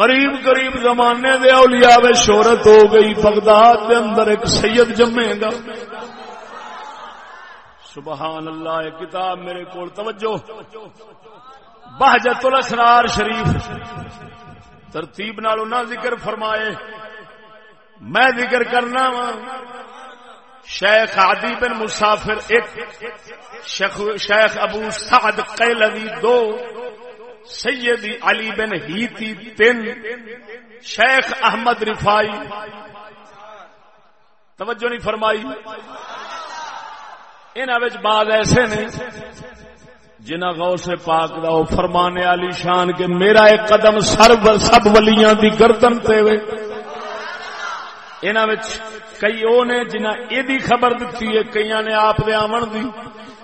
قریب قریب زمانے دے اولیاء میں شہرت ہو گئی، بغداد دے اندر ایک سید جمے گا۔ سبحان اللہ، ایک کتاب میرے کو توجہ۔ بہجت الاسرار شریف۔ ترتیب نال نہ ذکر فرمائے۔ میں ذکر کرنا وا، شیخ عدی بن مسافر ایک شیخ ابو سعد قیلوی دو۔ سیدی علی بن ہیتی تین شیخ احمد رفائی۔ توجہ نہیں فرمائی۔ ان بعد ایسے نے جنہ گو سے پاک دا وہ فرمانے علی شان کے میرا ایک قدم سر سب ولیاں دی گردن تے وے۔ انہاں وچ کئی او نے جنہ یہ خبر دیتی ہے کئی نے آپ دے آمن دی۔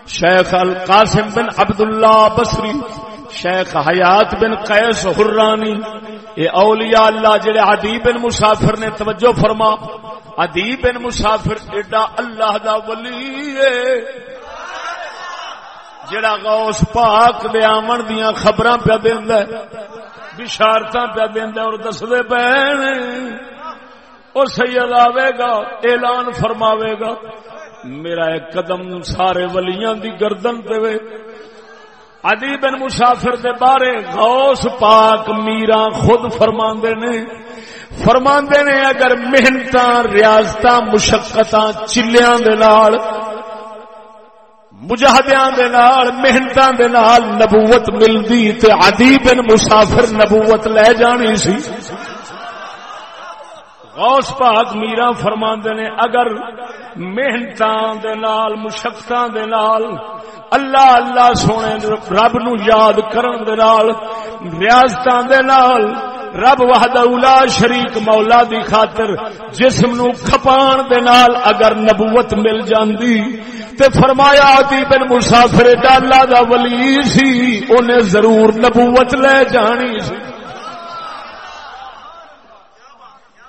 شیخ القاسم بن عبداللہ بصری شیخ حیات بن قیس حرانی، اے اولیاء اللہ جڑے عدی بن مسافر نے توجہ فرما عدی بن مسافر ایڈا اللہ دا ولی ہے جڑا غوث پاک دے آمن دیاں خبراں پیا دیندا ہے، بشارتاں پیا دیندا اور دسدے پین، او سید آوے گا، اعلان فرماوے گا، میرا ایک قدم سارے ولیاں دی گردن تے وے علی بن مسافر دے بارے غوث پاک میرا خود فرماندے نے۔ فرماندے نے اگر محنت ریاست مشقت چلیاں دے نال، مجاہدیاں دے نال، محنتاں دے نال نبوت ملدی تے عدی بن مسافر نبوت لے جانی سی۔ غوث پاک میرا فرماندے نے، اگر محنتاں دے نال، مشقتاں دے نال، اللہ اللہ سونے رب نو یاد کرن دے نال ریاضتاں دے نال، رب وحدہ اولا شریک مولا دی خاطر جسم نو کھپان دے نال اگر نبوت مل جاندی، تے فرمایا دی بن مسافر دا اللہ دا ولی سی انہیں ضرور نبوت لے جانی سی۔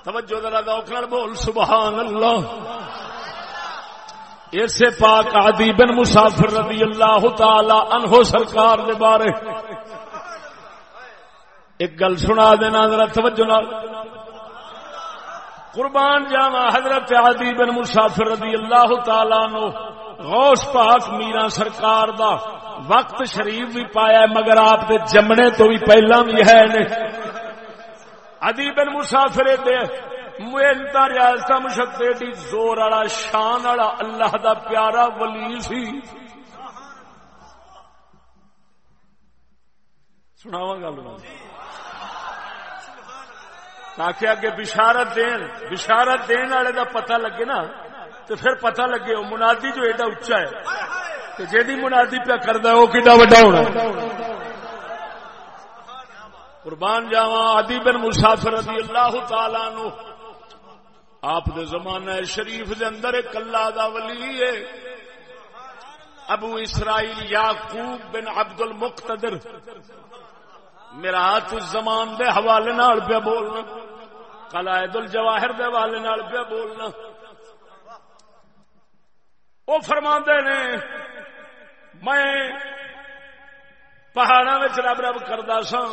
توجہ ذرا ذوق نال بول سبحان اللہ اسے پاک عدی بن مسافر رضی اللہ تعالی عنہ سرکار دے بارے۔ ایک گل سنا دینا ذرا توجہ نال۔ قربان جاوا حضرت عدی بن مسافر رضی اللہ تعالی عنہ، غوث پاک میرا سرکار دا وقت شریف بھی پایا ہے، مگر آپ دے جمنے تو بھی پہلا بھی ہے۔ نے عدی بن مسافر دے محنت ریاست مشق ایڈی زور والا شان والا اللہ دا پیارا ولی سی۔ سناوا گل تاکہ اگے بشارت دین بشارت دین والے دا پتہ لگے نا تو پھر پتہ لگے وہ منادی جو ایڈا اچا ہے جی منادی پیا کرتا ہے وہ کڈا وڈا ہونا قربان جاوا ادی بن مسافر رضی اللہ تعالی نو آپ دے زمانہ شریف دے اندر ایک اللہ دا ولی ہے۔ ابو اسرائیل یعقوب بن عبد المقتدر۔ میرا ہاتھ زمان دے حوالے نال پہ بولنا۔ قلائد الجواہر دے حوالے نال پہ بولنا۔ وہ فرما نے، میں پہاڑا رب رب کردا سا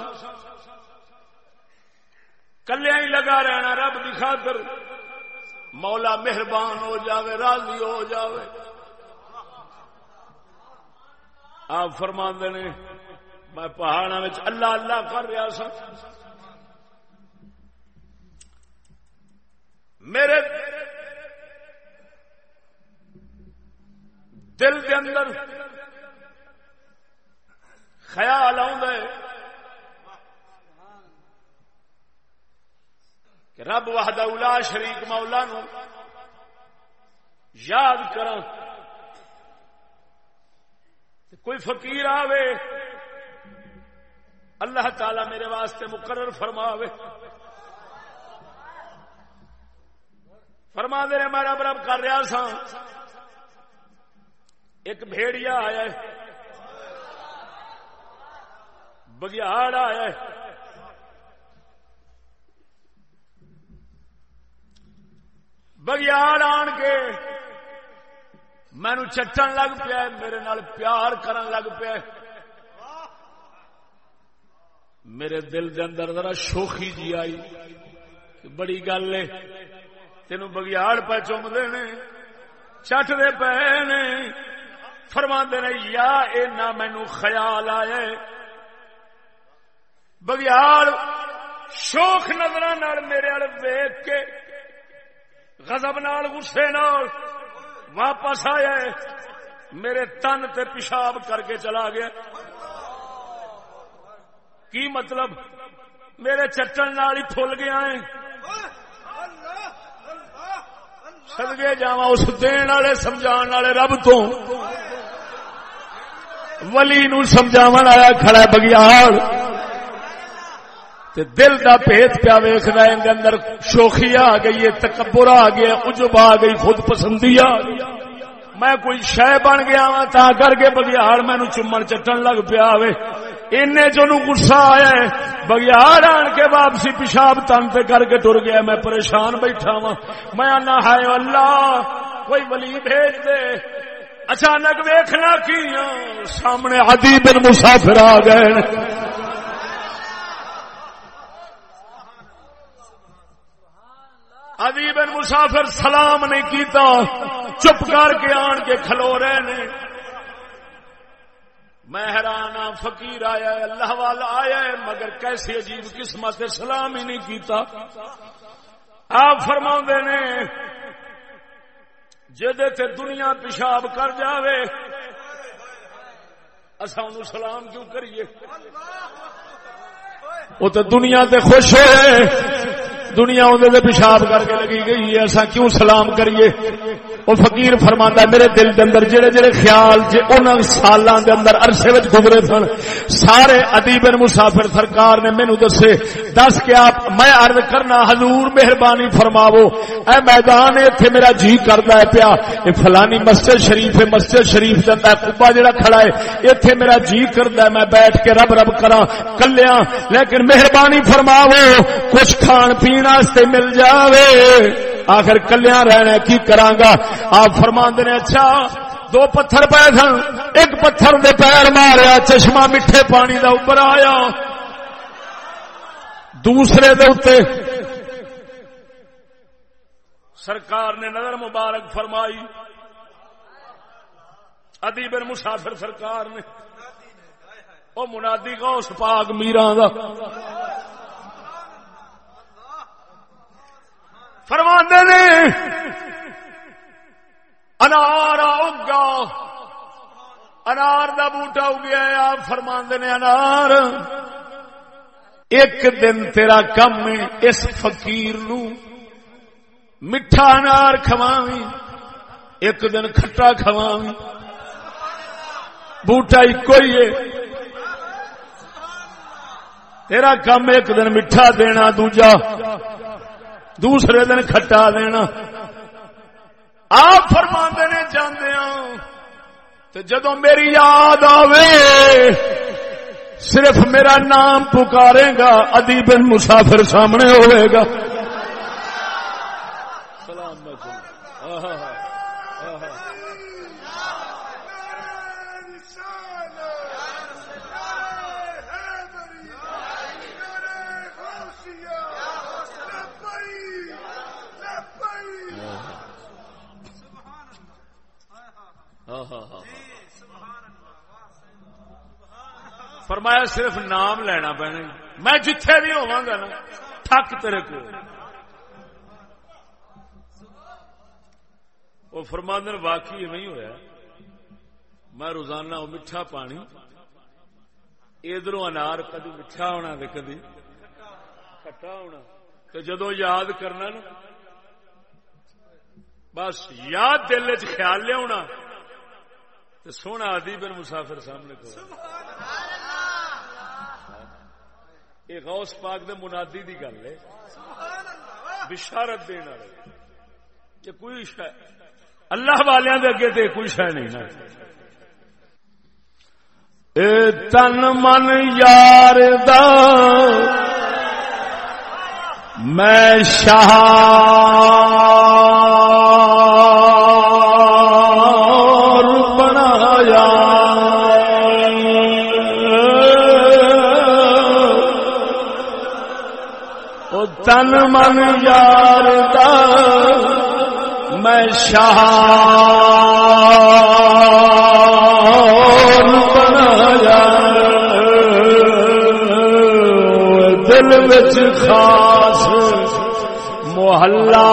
کلیا ہی لگا رہنا رب کی خاطر۔ مولا مہربان ہو جاوے، راضی ہو جاوے۔ آپ فرما نے، میں پہاڑوں میں اللہ اللہ کر رہا سا میرے دل کے اندر خیال کہ رب وحدہ اولا شریک مولا نو یاد کر کوئی فقیر آوے، اللہ تعالی میرے واسطے مقرر فرماوے۔ فرما دے میں رب رب کر رہا سا۔ ایک بھیڑیا آیا بگیاڑ آیا بگیاڑ آن کے مینو چٹن لگ پیا میرے نال پیار کرن لگ پیا میرے دل دے اندر ذرا شوخی جی آئی بڑی گل ہے تین بگیاڑ پہ چومتے نے چٹ دے پے نے فرما نے یا اینا مینو خیال آئے بگیاڑ شوخ نظر میرے ویگ کے غضب نال، غصے نال واپس آیا ہے۔ میرے تن تے پیشاب کر کے چلا گیا۔ کی مطلب؟ میرے چٹن نال ہی پھول گیا ہے سدگے جا اس دن والے سمجھا والے رب تو۔ ولی نو سمجھاو آیا کھڑا بگیار دل دا پیت پیا ویخنا اندر شوخی آ گئی ہے، تکبر آ گیا اجب آ گئی، خود پسندی آ گئی۔ میں کوئی شہ بن گیا وا تا کر کے بگیار مینو چومن چٹن لگ پیا این چ گسا آیا ہے بگیار آن کے واپسی پیشاب تن پہ کر کے ٹر گیا میں پریشان بیٹھا وا میں آنا ہائے اللہ، کوئی ولی بھیج دے۔ اچانک ویخنا کی سامنے آدی بن مسافر آ گئے۔ ادی بن مسافر سلام نہیں کیتا چپ کر کے آن کے کھلو رہے نے۔ میں حیران ہاں، فقیر آیا ہے اللہ والا آیا ہے مگر کیسی عجیب قسمت سلام ہی نہیں کیتا۔ آپ فرما نے تے دنیا پیشاب کر جاوے اصا ان سلام کیوں کریے؟ وہ تو دنیا تے خوش ہے دنیا اندر پیشاب کر کے لگی گئی ہے ایسا کیوں سلام کریے؟ وہ فقیر فرماندا میرے دل دے اندر جڑے جڑے خیال جے انہاں سالاں دے اندر عرصے وچ گزرے سن، سارے ادیب مسافر سرکار نے مینوں دسے، دس کے آپ، میں عرض کرنا، حضور مہربانی فرماوو، اے میدان ایتھے میرا جی کردا ہے پیا، اے فلانی مسجد شریف ہے، مسجد شریف دے اندر قبا جڑا کھڑا ہے، ایتھے میرا جی کردا ہے، میں بیٹھ کے رب رب کراں، کلیاں، لیکن مہربانی فرماوو، کچھ کھان پین واسطے مل جاوے۔ آخر کلیا رہنا کی کرانگا آپ فرما نے اچھا دو پتھر پے سن۔ ایک پتھر دے پیر ماریا، چشمہ میٹھے پانی دا اوپر آیا۔ دوسرے دے اتے سرکار نے نظر مبارک فرمائی۔ ادیب مسافر سرکار نے۔ وہ منادی غوث پاک میران دا۔ فرما نے، انار اگا انار دا بوٹا اگیا آپ فرما نے، انار، ایک دن تیرا کم اس فقیر نو میٹھا انار کھواوی ایک دن کھٹا کھواوی بوٹا ایک ہی تیرا کم ایک دن میٹھا دینا، دوجا دوسرے دن کھٹا دینا۔ آپ فرما نے جانے ہاں۔ جدو میری یاد آوے، صرف میرا نام پکارے گا ادیب مسافر سامنے ہوئے گا۔ فرمایا صرف نام لینا پینا میں جتھے بھی ہوا گا نا، تھک تیرے کو۔ وہ فرماندن واقعی نہیں ہوا میں روزانہ وہ میٹھا پانی ادھر انار کدی میٹھا ہونا کدی کٹا ہونا۔ تو جدو یاد کرنا نا، بس یاد دل چ خیال لیا تو سونا آدی بن مسافر سامنے کو۔ یہ غوث پاک دے منادی دی گل ہے۔ بشارت دینا کہ کوئی شہ اللہ والوں دے اگے تے کوئی شہ نہیں نا۔ اے تن من یار دا میں شاہ تن من یار دا میں شاہ بنایا دل بچ خاص محلہ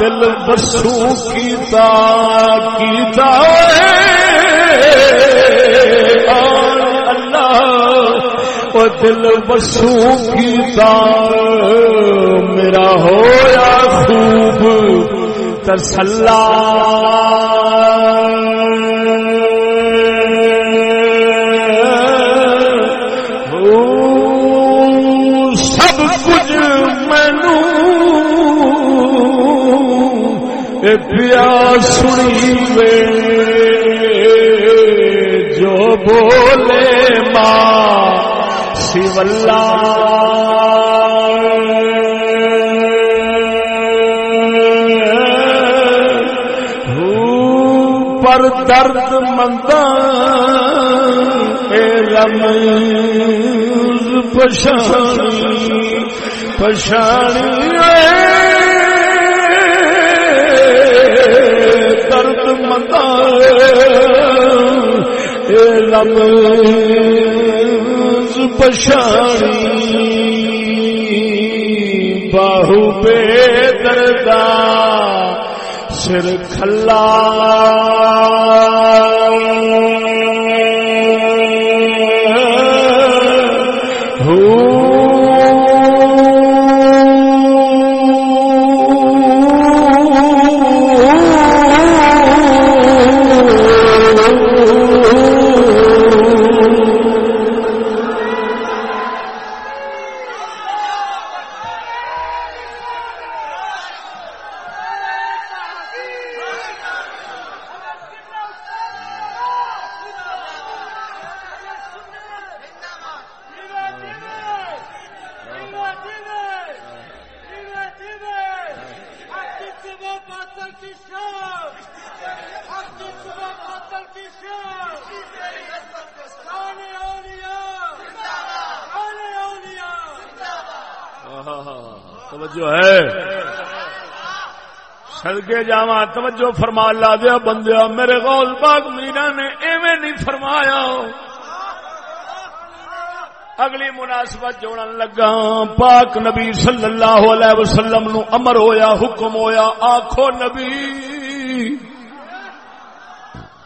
دل بسو کیتا کیتا اللہ وہ دل بسو کیتا۔ میرا ہویا خوب تسلا۔ سنی وے جو بولے ماں سیولا پر درد مند پشانی پشانی درد متا رب پشانی باہو بے دردا سر کھلا توجہ فرما لا دیا بندیا، میرے غوث باغ میرا نے ایویں نہیں فرمایا۔ اگلی مناسبت جوڑن لگا، پاک نبی صلی اللہ علیہ وسلم نو امر ہویا، حکم ہویا آخو نبی۔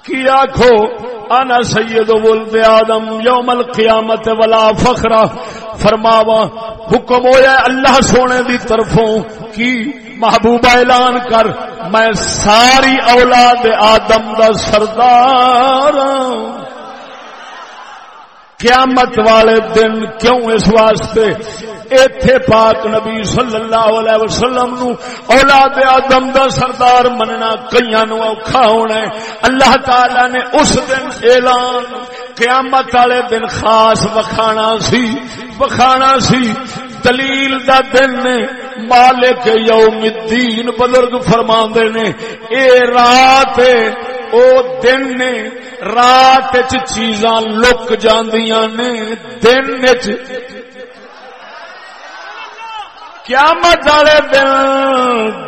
کی آخو انا سید ولد آدم یوم القیامت ولا فخرا فرماوا حکم ہویا اللہ سونے دی طرفوں کی محبوبہ اعلان کر، میں ساری اولاد آدم دا سردار قیامت والے دن کیوں اس واسطے ایتھے پاک نبی صلی اللہ علیہ وسلم نو اولاد آدم دا سردار مننا کئیاں نو اوکھا ہونا ہے۔ اللہ تعالی نے اس دن اعلان قیامت والے دن خاص وکھانا سی وکھانا سی۔ دلیل دا دن نے مالک یوم الدین بزرگ فرما نے، اے رات، او دن نے رات چیزاں لک جاندیاں نے، دن قیامت والے دن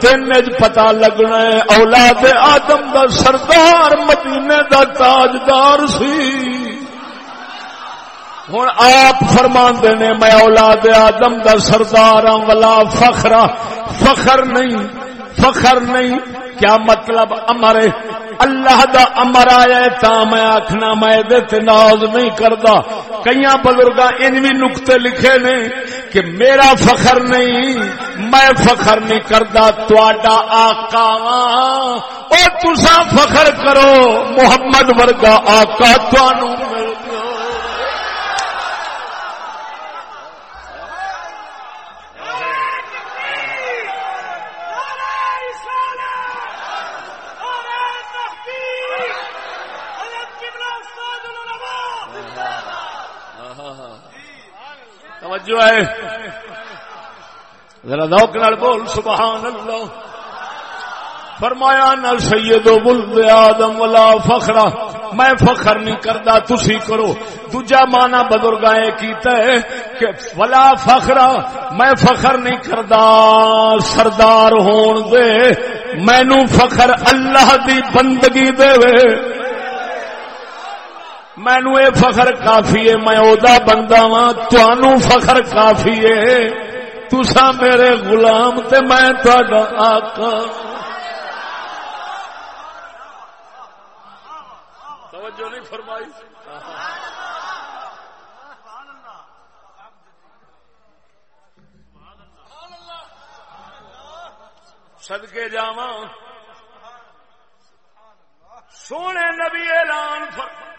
دن پتا لگنا ہے، اولاد آدم دا سردار، مدینے دا تاجدار سی۔ ہوں آپ فرما نے، میں اولاد آدم دا سردار ہوں ولا فخرا فخر نہیں فخر نہیں، کیا مطلب امر؟ اللہ دا امر آیا تا میں آخنا میں ناز نہیں کرتا کئی بزرگ ان بھی نقطے لکھے نے کہ میرا فخر نہیں، میں فخر نہیں کرتا تا آکا ہاں۔ اور تسا فخر کرو، محمد ورگا آقا آکا تنوع توجہ ہے، ذرا ذوق نال بول سبحان اللہ فرمایا نہ سید ولد آدم ولا فخرا۔ میں فخر نہیں کردا تسی کرو۔ دوجا مانا بزرگائے کیتا ہے کہ ولا فخرا، میں فخر نہیں کردا سردار ہون دے۔ مینو فخر اللہ دی بندگی دے وے۔ مینو یہ فخر کافی ہے، میں ادا بندہ ہاں، وا تنوع فخر کافی ہے۔ تسا میرے غلام تے میں تھوڑا آقا۔ توجہ نہیں فرمائی۔ سدکے جاوا سونے نبی اعلان فرما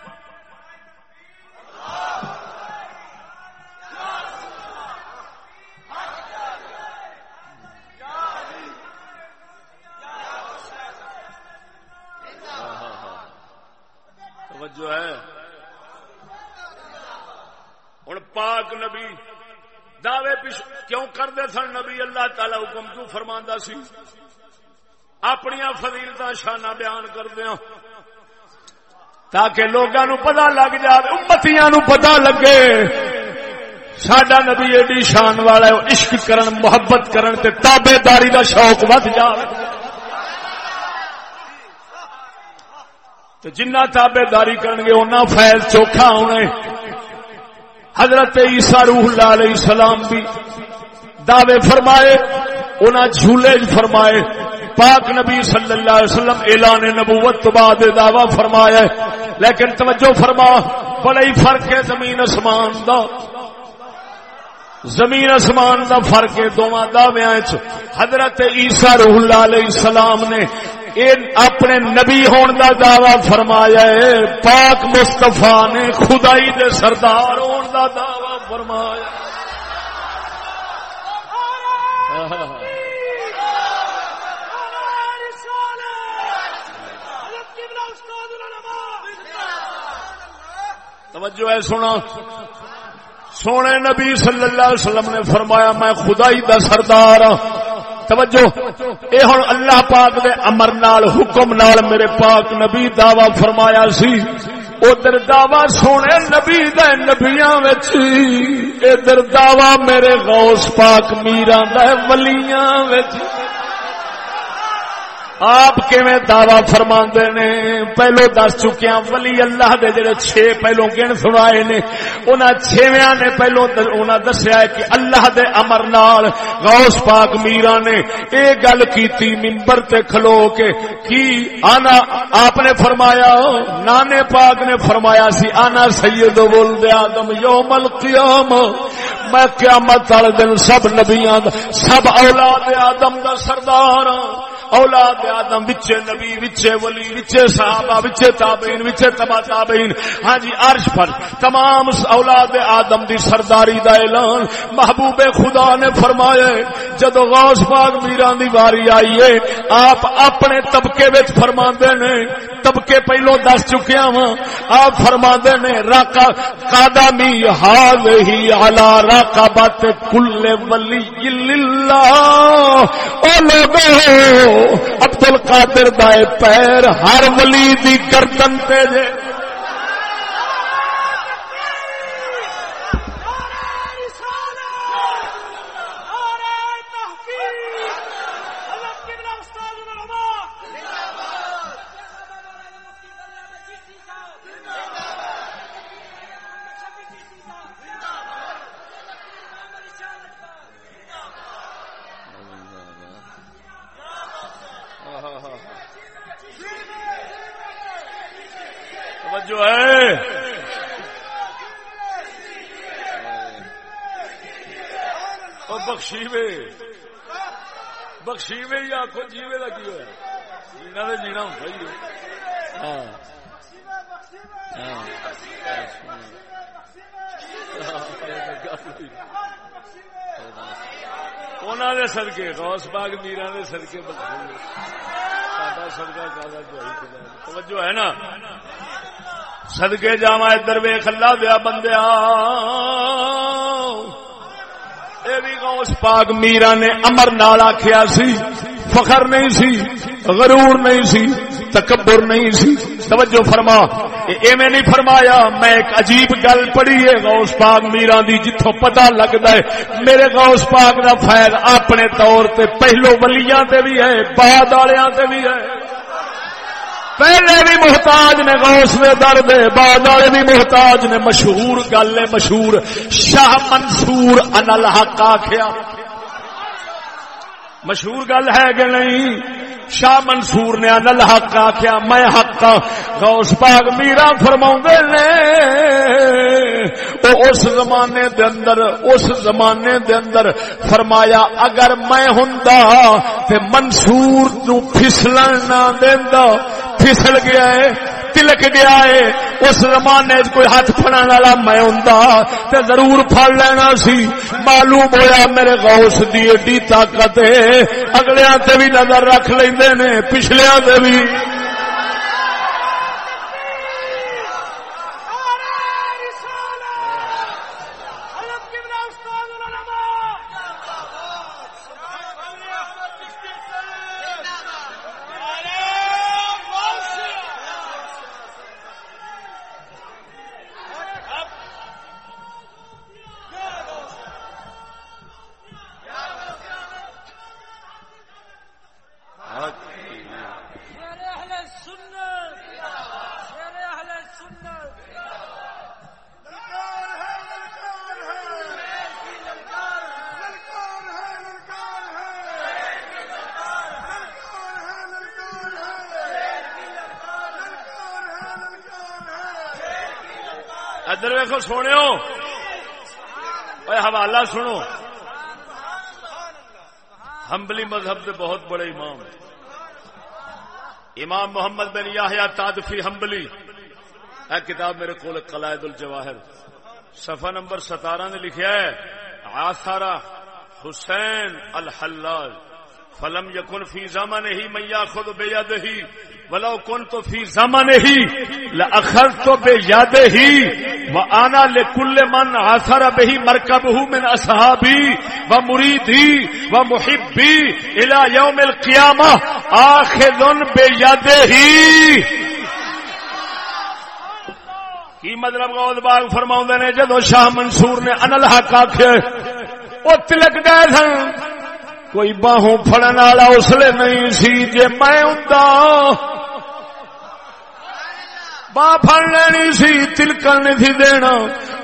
توجہ ہے۔ ہوں پاک نبی دعوے پیش کیوں کرتے سن؟ نبی اللہ تعالی حکم کیوں فرما سی؟ اپنی فضیلت شانہ بیان کردیا تاکہ لوگوں نو پتا لگ جائے امتیاں نو پتا لگے۔ سڈا نبی ایڈی شان والا عشق کرن، محبت کرن تے تابے داری کا شوق ود جائے جنہ تابے داری کرن گے انہ فیض چوکھا ہونے۔ حضرت عیسیٰ روح اللہ علیہ السلام بھی دعوے فرمائے، انہاں جھولے فرمائے۔ پاک نبی صلی اللہ علیہ وسلم اعلان نبوت تو بعد دعوی فرمایا لیکن توجہ فرما، بڑا ہی فرق ہے زمین اسمان دا۔ زمین اسمان دا فرق ہے دونوں دعویاں حضرت عیسیٰ روح اللہ علیہ السلام نے اپنے نبی ہون دا دعوی فرمایا ہے۔ پاک مستفا نے خدائی دے سردار ہون دا دعوی فرمایا۔ توجہ ہے سنا سونے نبی صلی اللہ علیہ وسلم نے فرمایا، میں خدائی دا سردار ہاں۔ توجہ۔ اے ہن اللہ پاک دے امر نال، حکم نال میرے پاک نبی دعوی فرمایا سی۔ ادھر دعوی سونے نبی دے نبیاں وچ۔ ادھر دعوی میرے غوث پاک میرا دے ولیاں وچ۔ آپ کیویں دعوی فرما نے؟ پہلو دس چکیا ولی اللہ دے جڑے چھ پہلو گن سنائے نے، انہاں چھویاں نے پہلو انہاں دسیا کہ اللہ دے امر نال غوث پاک میرا نے اے گل کیتی منبر تے کھلو کے کی آنا آپ نے فرمایا، نانے پاک نے فرمایا سی، آنا سید ولد آدم یوم القیام میں قیامت والے دن سب نبیاں، سب اولاد آدم دا سردار ہاں۔ اولاد آدم وچے، نبی وچے، ولی وچے، صحابہ وچے، تابعین وچے، تبا تابعین۔ ہاں جی عرش پر تمام اولاد آدم دی سرداری دا اعلان۔ محبوب خدا نے فرمایا، جدو غوث پاک میران دی واری آئی ہے، آپ اپنے طبقے وچ فرماندے نے، طبقے پہلو دس چکیا وا ہاں، آپ فرما نے راکا قادمی حال ہی علا راکا بات کل ولی اللہ او لوگو عبد القادر دائے پیر ہر ولی دی گردن پہ جے۔ بخشی وے بخشی یا آخو جیوے کا کی ہوا جینا تو جینا ہوتا ہی ہاں انہوں سدکے غوث باغ میرا نے سدکے ساڈا سدکا توجہ ہے نا سدکے جا ادھر ویخ اللہ دیا بندیا یہ بھی غوث پاک میرا نے امر نال آخیا سی، فخر نہیں سی، غرور نہیں سی، تکبر نہیں سی۔ توجہ فرما ایویں نہیں فرمایا، میں ایک عجیب گل پڑھی ہے، غوث پاک میرا دی جتوں پتہ لگتا ہے۔ میرے غوث پاک دا فیض اپنے طور تے پہلو ولیاں تے بھی ہے، بعد والیاں تے بھی ہے۔ پہلے بھی محتاج نے غوث نے درد بعد والے بھی محتاج نے مشہور گل ہے، مشہور شاہ منصور انل حق آخیا مشہور گل ہے کہ نہیں؟ شاہ منصور نے انل حق آخیا میں حق ہاں۔ غوث پاک میرا فرما نے اس زمانے دے اندر، اس زمانے دے اندر فرمایا، اگر میں ہوں تے منصور نو پھسلن نہ دینا پھسل گیا ہے، تلک گیا ہے۔ اس زمانے کوئی ہاتھ پڑا والا میں ہوں تے ضرور پڑ لینا سی۔ معلوم ہویا میرے غوث دی ایڈی طاقت ہے۔ تے بھی نظر رکھ لیندے نے پچھلے تے بھی۔ ادھر ویکو سونے حوالہ سنو۔ ہمبلی مذہب کے بہت بڑے امام امام محمد بن یاہیا تادفی ہمبلی اے کتاب میرے کو قلائد الجواہر۔ صفحہ نمبر ستارہ نے لکھا ہے آسارا حسین الحلال۔ فلم یقن فی زمن ہی میا خود بے یاد ہی ولو کن تو فی زمن ہی اخر تو بے یاد ہی و آنا لے کل من آسر بہی مرکب ہوں من اصحابی و مریدی و محبی الا یوم القیامہ، آخذن بے یاد ہی۔ کی مطلب غوث باغ فرماؤں نے؟ جدو شاہ منصور نے انل حق آخر وہ تلک گئے سن۔ کوئی باہوں فڑن والا اس لیے نہیں سی جی میں ہوں باہ فڑ لینی سی، تلکن نہیں سی دینا۔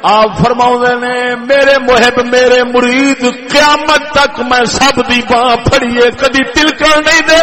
آپ فرما نے، میرے محب، میرے مرید، قیامت تک میں سب دی باں فڑیے کدی تلکن نہیں دے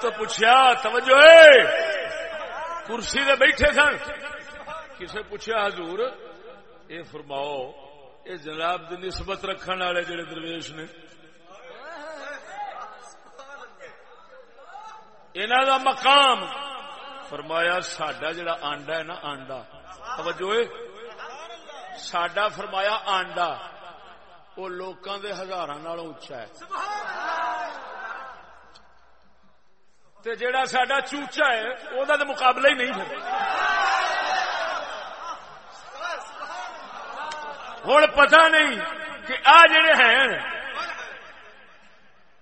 تو پوچھا توجہ کرسی دے بیٹھے سن۔ کسے پوچھا حضور، اے فرماؤ، اے جناب دی نسبت رکھنے والے جڑے درویش نے۔ انہوں دا مقام۔ فرمایا، ساڈا جڑا آنڈا ہے نا، آنڈا۔ توجہ ساڈا فرمایا، آنڈا۔ وہ لوکاں دے ہزاراں اچا ہے۔ تے جیڑا ساڈا چوچا ہے وہ مقابلہ ہی نہیں ہوں پتا نہیں کہ آ جڑے ہیں،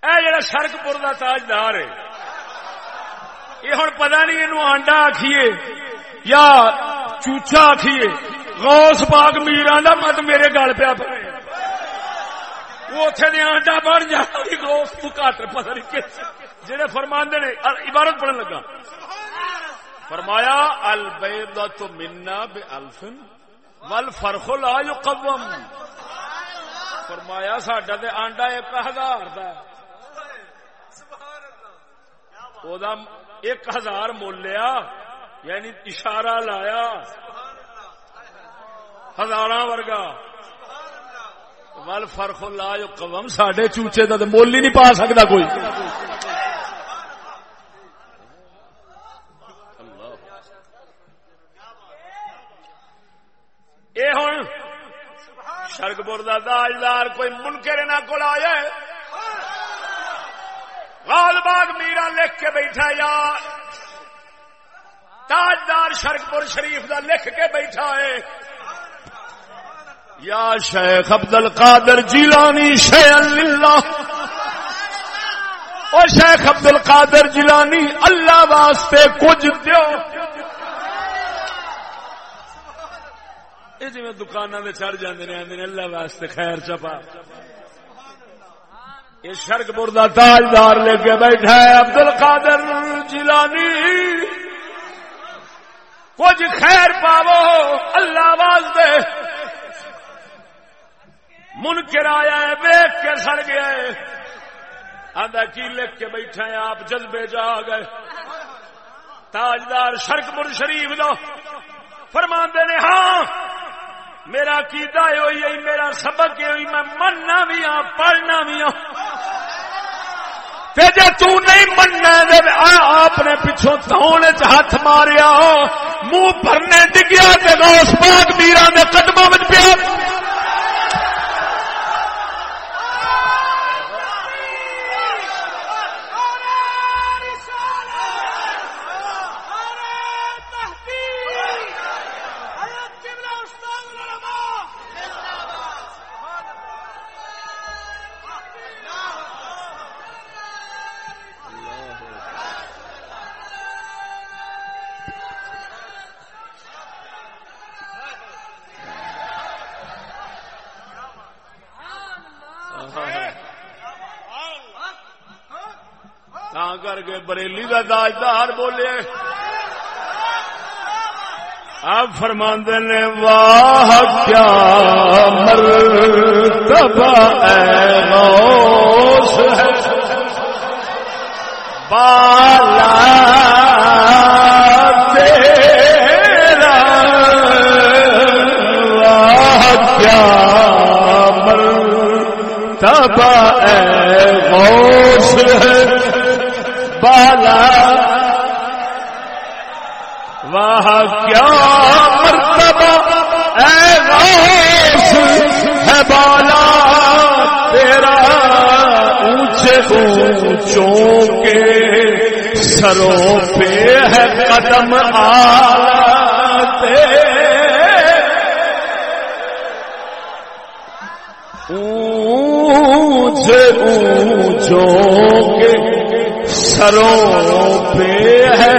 اے جڑا سڑک پور کا تاجدار ہے، یہ ہوں پتا نہیں یہ آنڈا آخیے یا چوچا آخیے غوث پاک میرا نہ مت میرے گل پیا پڑے۔ وہ اتنے آنڈا بن جا غوث تو گھٹ پتہ نہیں جہے فرماندے نے عبارت پڑھن لگا۔ فرمایا البید تو منا بے الفن ول فرخ لا یقوم۔ فرمایا، ساڈا تے آنڈا ایک ہزار دا ایک ہزار مولیا یعنی اشارہ لایا۔ ہزار ورگا۔ ول فرق لا جو قوم سڈے چوچے کا مول ہی نہیں پا سکتا کوئی یہ ہوں شرک داجدار کوئی منکر نہ کو آیا لال باغ میرا لکھ کے بیٹھا یا تاجدار شرک پور شریف کا لکھ کے بیٹھا ہے۔ یا شیخ عبد القادر جیلانی شہ اللہ او شیخ عبد القادر جیلانی اللہ واسطے کچھ دیو۔ یہ جی دکان سے چڑھ جاتے اللہ واسطے خیر چپا۔ یہ شرک پور کا تاجدار لے کے بیٹھا ہے عبد القادر جیلانی۔ کچھ خیر پاو اللہ واسطے۔ من آیا ہے ویک کے سڑ گیا ہے۔ آدھا کی لکھ کے بیٹھا ہے، آپ جذبے جا گئے۔ تاجدار شرک پور شریف دو فرما نے ہاں میرا کیتا ہوئی ہے، میرا سبق ہوئی میں مننا بھی ہاں پڑھنا بھی ہوں جی تو نہیں مننا آپ نے پچھوں تھوڑے ہاتھ ماریا، منہ بھرنے ڈگیا اس پاک میرا نے قدموں میں پیا۔ کر کے بریلی کا داجدار بولے۔ آپ فرماند نے، واہ، کیا مر بالا تیرا۔ واہ، کیا مر تبا غوث ہے۔ بالا۔ واہ، کیا مرتبہ اے غوث ہے بالا۔ تیرا اونچے اونچوں کے سروں پہ ہے قدم آتے۔ اونچے اونچوں سروں پہ ہے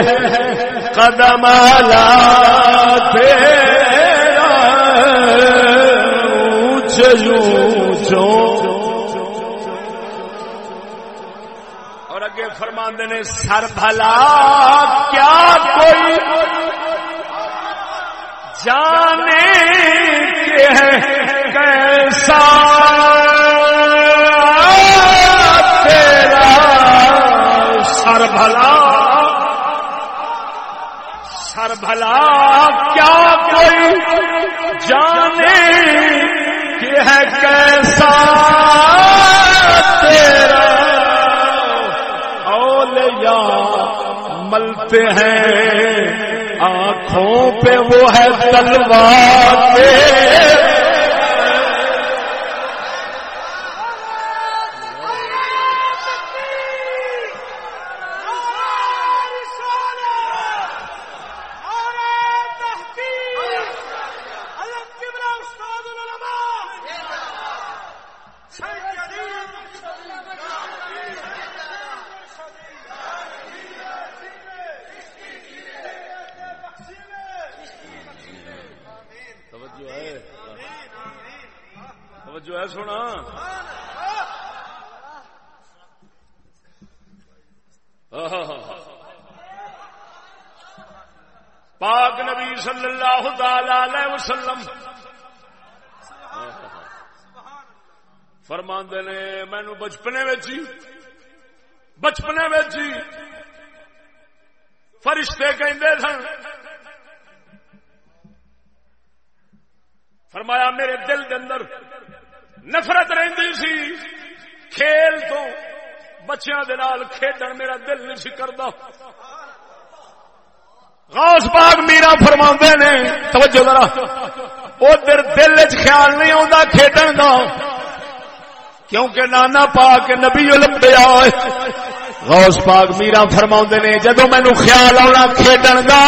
قدم اور اگے فرماندے نے، سر بھلا، کیا کوئی جانے کے کیسا کیا کوئی جانے کہ ہے کیسا تیرا اولیاء ملتے ہیں، آنکھوں پہ وہ ہے تلوار وسلم۔ فرماندے نے، مینو بچپنے بچپنے فرشتے کہندے سن۔ فرمایا، میرے دل کے اندر نفرت رہندی سی۔ کھیل تو بچیاں دے نال کھیڈن میرا دل نہیں سی کردا۔ غوث پاک میرا فرما نے، توجہ ذرا۔ ادھر دل چ خیال نہیں آتا کھیڈن کا کیونکہ نانا پاک نبی لمبے آئے غوث پاک میرا فرما نے جدو مینو خیال آنا کھیڈن کا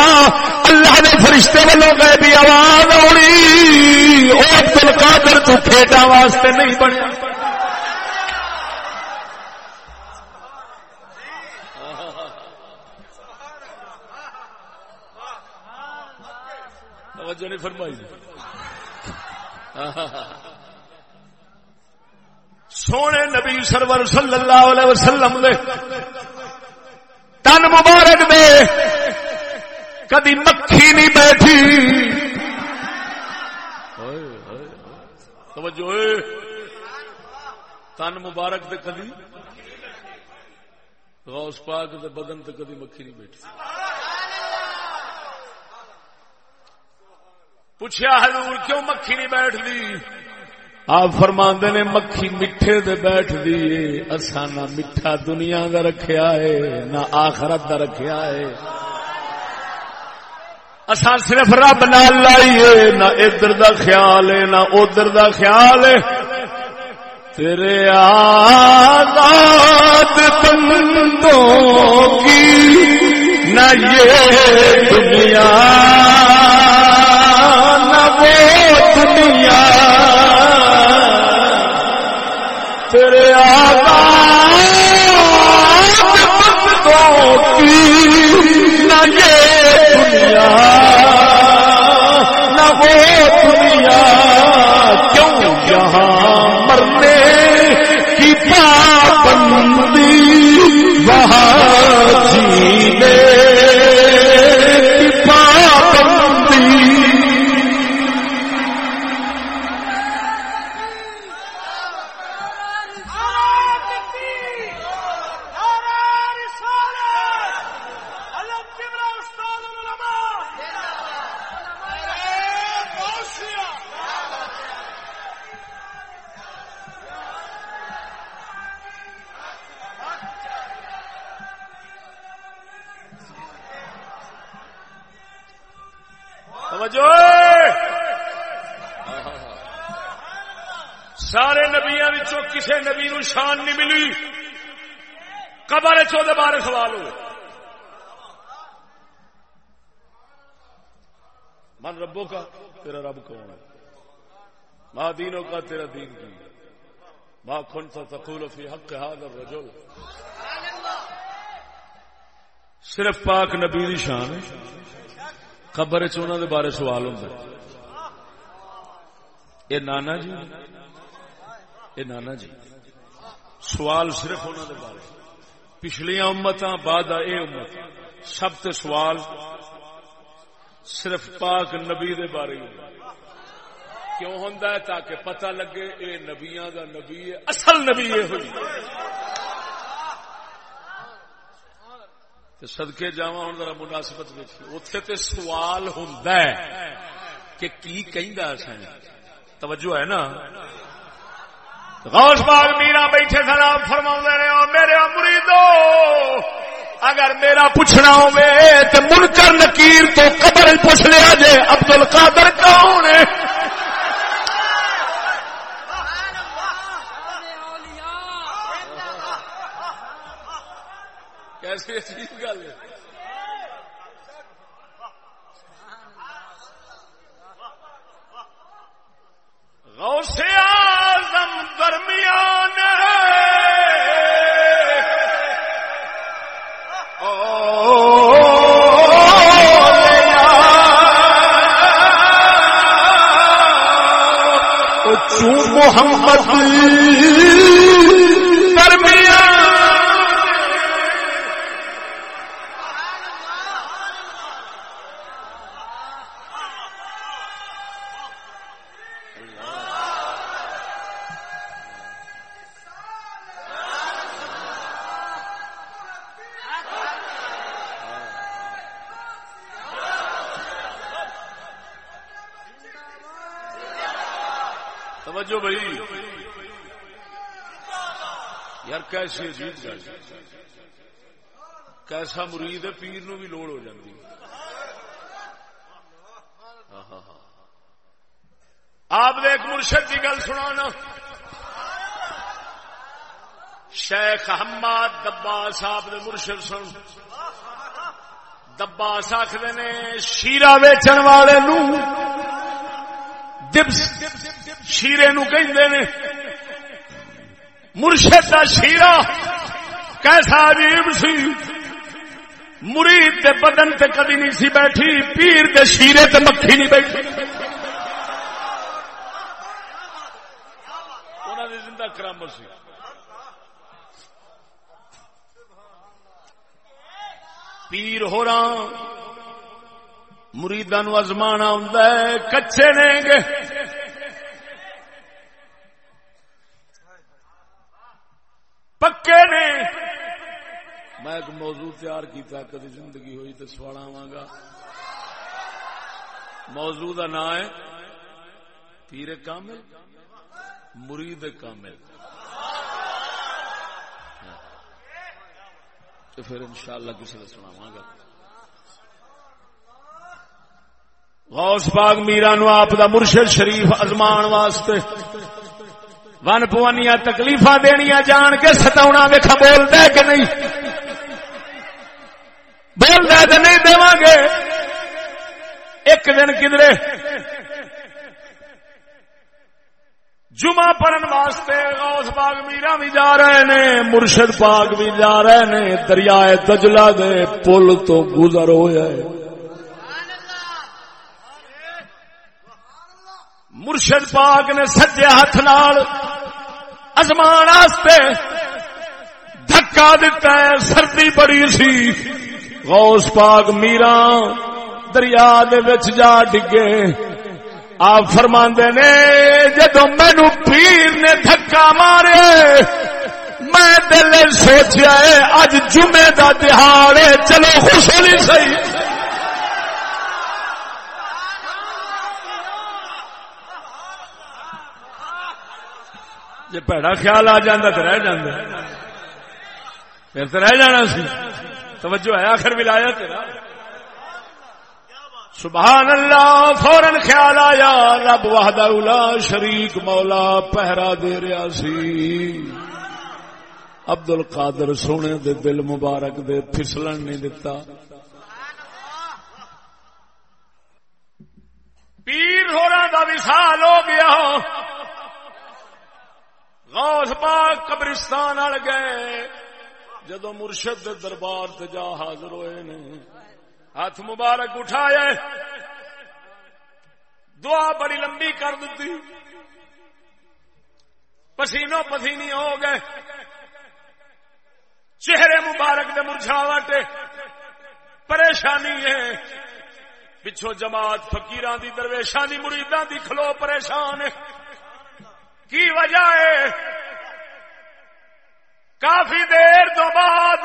اللہ نے فرشتے والوں گئے بھی آواز آنی اور دل کا در تو کھیڈا واسطے نہیں بنیا۔ توجہ نہیں فرمائی سونے نبی سرور صلی اللہ علیہ وسلم دے۔ تن مبارک دے۔ کدی مکھی نہیں بیٹھی۔ توجہ تن مبارک دے کدی۔ غوث پاک دے بدن تے کدی مکھی نہیں بیٹھی۔ پوچھا حضور کیوں مکھی نہیں بیٹھ دی آپ فرما نے مکھی میٹھے دے بیٹھ دی اصا نہ میٹھا دنیا دا رکھیا ہے، نہ آخرت دا رکھیا ہے۔ اصا صرف رب نہ لائیے نہ ادھر دا خیال ہے، نہ ادھر دا خیال ہے۔ تیرے آزاد بندوں کی نہ یہ دنیا دنیا تیرے آگاہ کی نہ یہ دنیا، نہ وہ دنیا۔ کیوں یہاں مرنے کی پابندی؟ وہاں قبر چودہ بارے سوال ہوئے۔ من ربوں کا، تیرا رب کون ہے؟ ماں دینوں کا، تیرا دین کی ماں کھن تھا تقول فی حق حاضر رجل صرف پاک نبی دی شان قبر چونا دے بارے سوال ہوں یہ نانا جی یہ نانا جی سوال صرف انہوں نے بارے۔ پچھلیا امت بعد اے امت۔ سب تے سوال صرف پاک نبی دے بارے کیوں ہوں تاکہ پتہ لگے اے نبیاں دا نبی ہے، اصل نبی یہ۔ ہوئی سدکے جا ہوں ذرا مناسبت دیکھی اتے تے سوال ہوں کہ کی کہیں توجہ ہے نا؟ غوث باغ میرا بیٹھے سلام فرما رہے ہو میرے مریدو، اگر میرا پوچھنا ہوئے تو منکر نکیر تو قبر پوچھ لیا جے عبد القادر کون ہے؟ کیسی عجیب گل ہے۔ غوث درمیان محمد کیسی عجیب گل۔ کیسا مرید ہے، پیر نو بھی لوڑ ہو جاتی ہاں، ہاں، ہاں۔ آپ نے ایک مرشد کی گل سنا شیخ حماد دبا صاحب نے مرشد سن۔ دبا آخر نے شیرا ویچن والے نو شیرے نو کہ مرشد کا شیرا کیسا عجیب سی۔ مرید دے بدن تے کدی نہیں سی بیٹھی، پیر دے شیرے تے مکھی نہیں بیٹھی۔ زندہ کرامر سی۔ پیر ہو رہا مریداں ازمانا ہوں کچے نے گے۔ پکے نے۔ میں ایک موضوع تیار کیتا کدی زندگی ہوئی تو سواڑا گا۔ موضوع کا نام ہے، پیر کامل، مرید کامل۔ ہاں۔ تو پھر انشاءاللہ کسی کا سناوا گا۔ غوث باغ میرا نو آپ دا مرشد شریف ازمان واسطے۔ ون پوانیاں تکلیف دنیا جان کے ستا ویخا بولتا کہ نہیں بولتا تو نہیں دے گے ایک دن کدرے جمعہ پڑھن واسطے غوث باغ میرا بھی جا رہے نے مرشد باغ بھی جا رہے نے دریائے تجلا دے پل تو گزر ہوئے مرشد پاک نے سجے ہاتھ نال ازمان دھکا دتا ہے، سردی بڑی سی۔ غوث پاک میرا دریا جا ڈگے۔ آپ فرما نے جدو مینو پیر نے دھکا مارے، میں دل سوچا اج جمعے کا تہار چلو خوش نہیں سی جی پیڑا خیال آ جا تو رہ جانا پھر تو رہ جانا سی۔ توجہ ہے آخر بھی لایا تیرا سبحان اللہ فورن خیال آیا۔ رب وحدہ اولا شریک مولا پہرا دے رہا سی۔ عبد القادر سونے دے دل مبارک دے پھسلن نہیں دتا۔ پیر ہورا دا وصال ہو گیا۔ غوث پاک قبرستان آ گئے۔ جدو مرشد دربار جا حاضر ہوئے نے، ہاتھ مبارک اٹھایا دعا بڑی لمبی کر دیتی پسینو پسینی ہو گئے۔ چہرے مبارک دے مرجھاوٹ پریشانی ہے۔ پچھو جماعت فکیران دی درویشان دی مریدان دی کھلو پریشان ہے۔ کی وجہ ہے؟ کافی دیر تو بعد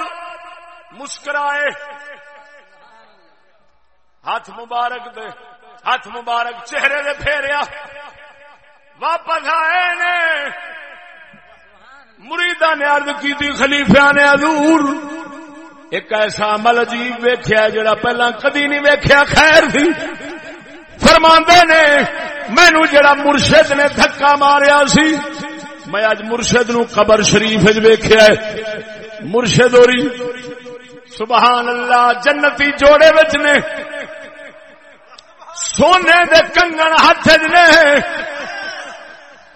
مسکرائے۔ ہاتھ مبارک دے، ہاتھ مبارک چہرے دے پھیریا۔ واپس آئے نے۔ مریدا نے ارد کی خلیفیا نے ادور ایک ایسا عمل عجیب ویخیا جڑا پہلا کدی نہیں ویخیا خیر تھی فرما نے، مینو جڑا مرشد نے دھکا ماریا سی، میں اج مرشد نو قبر شریف ویخیا مرشد ہوری، سبحان اللہ، جنتی جوڑے بچ نے۔ سونے دے کنگن ہاتھ نے۔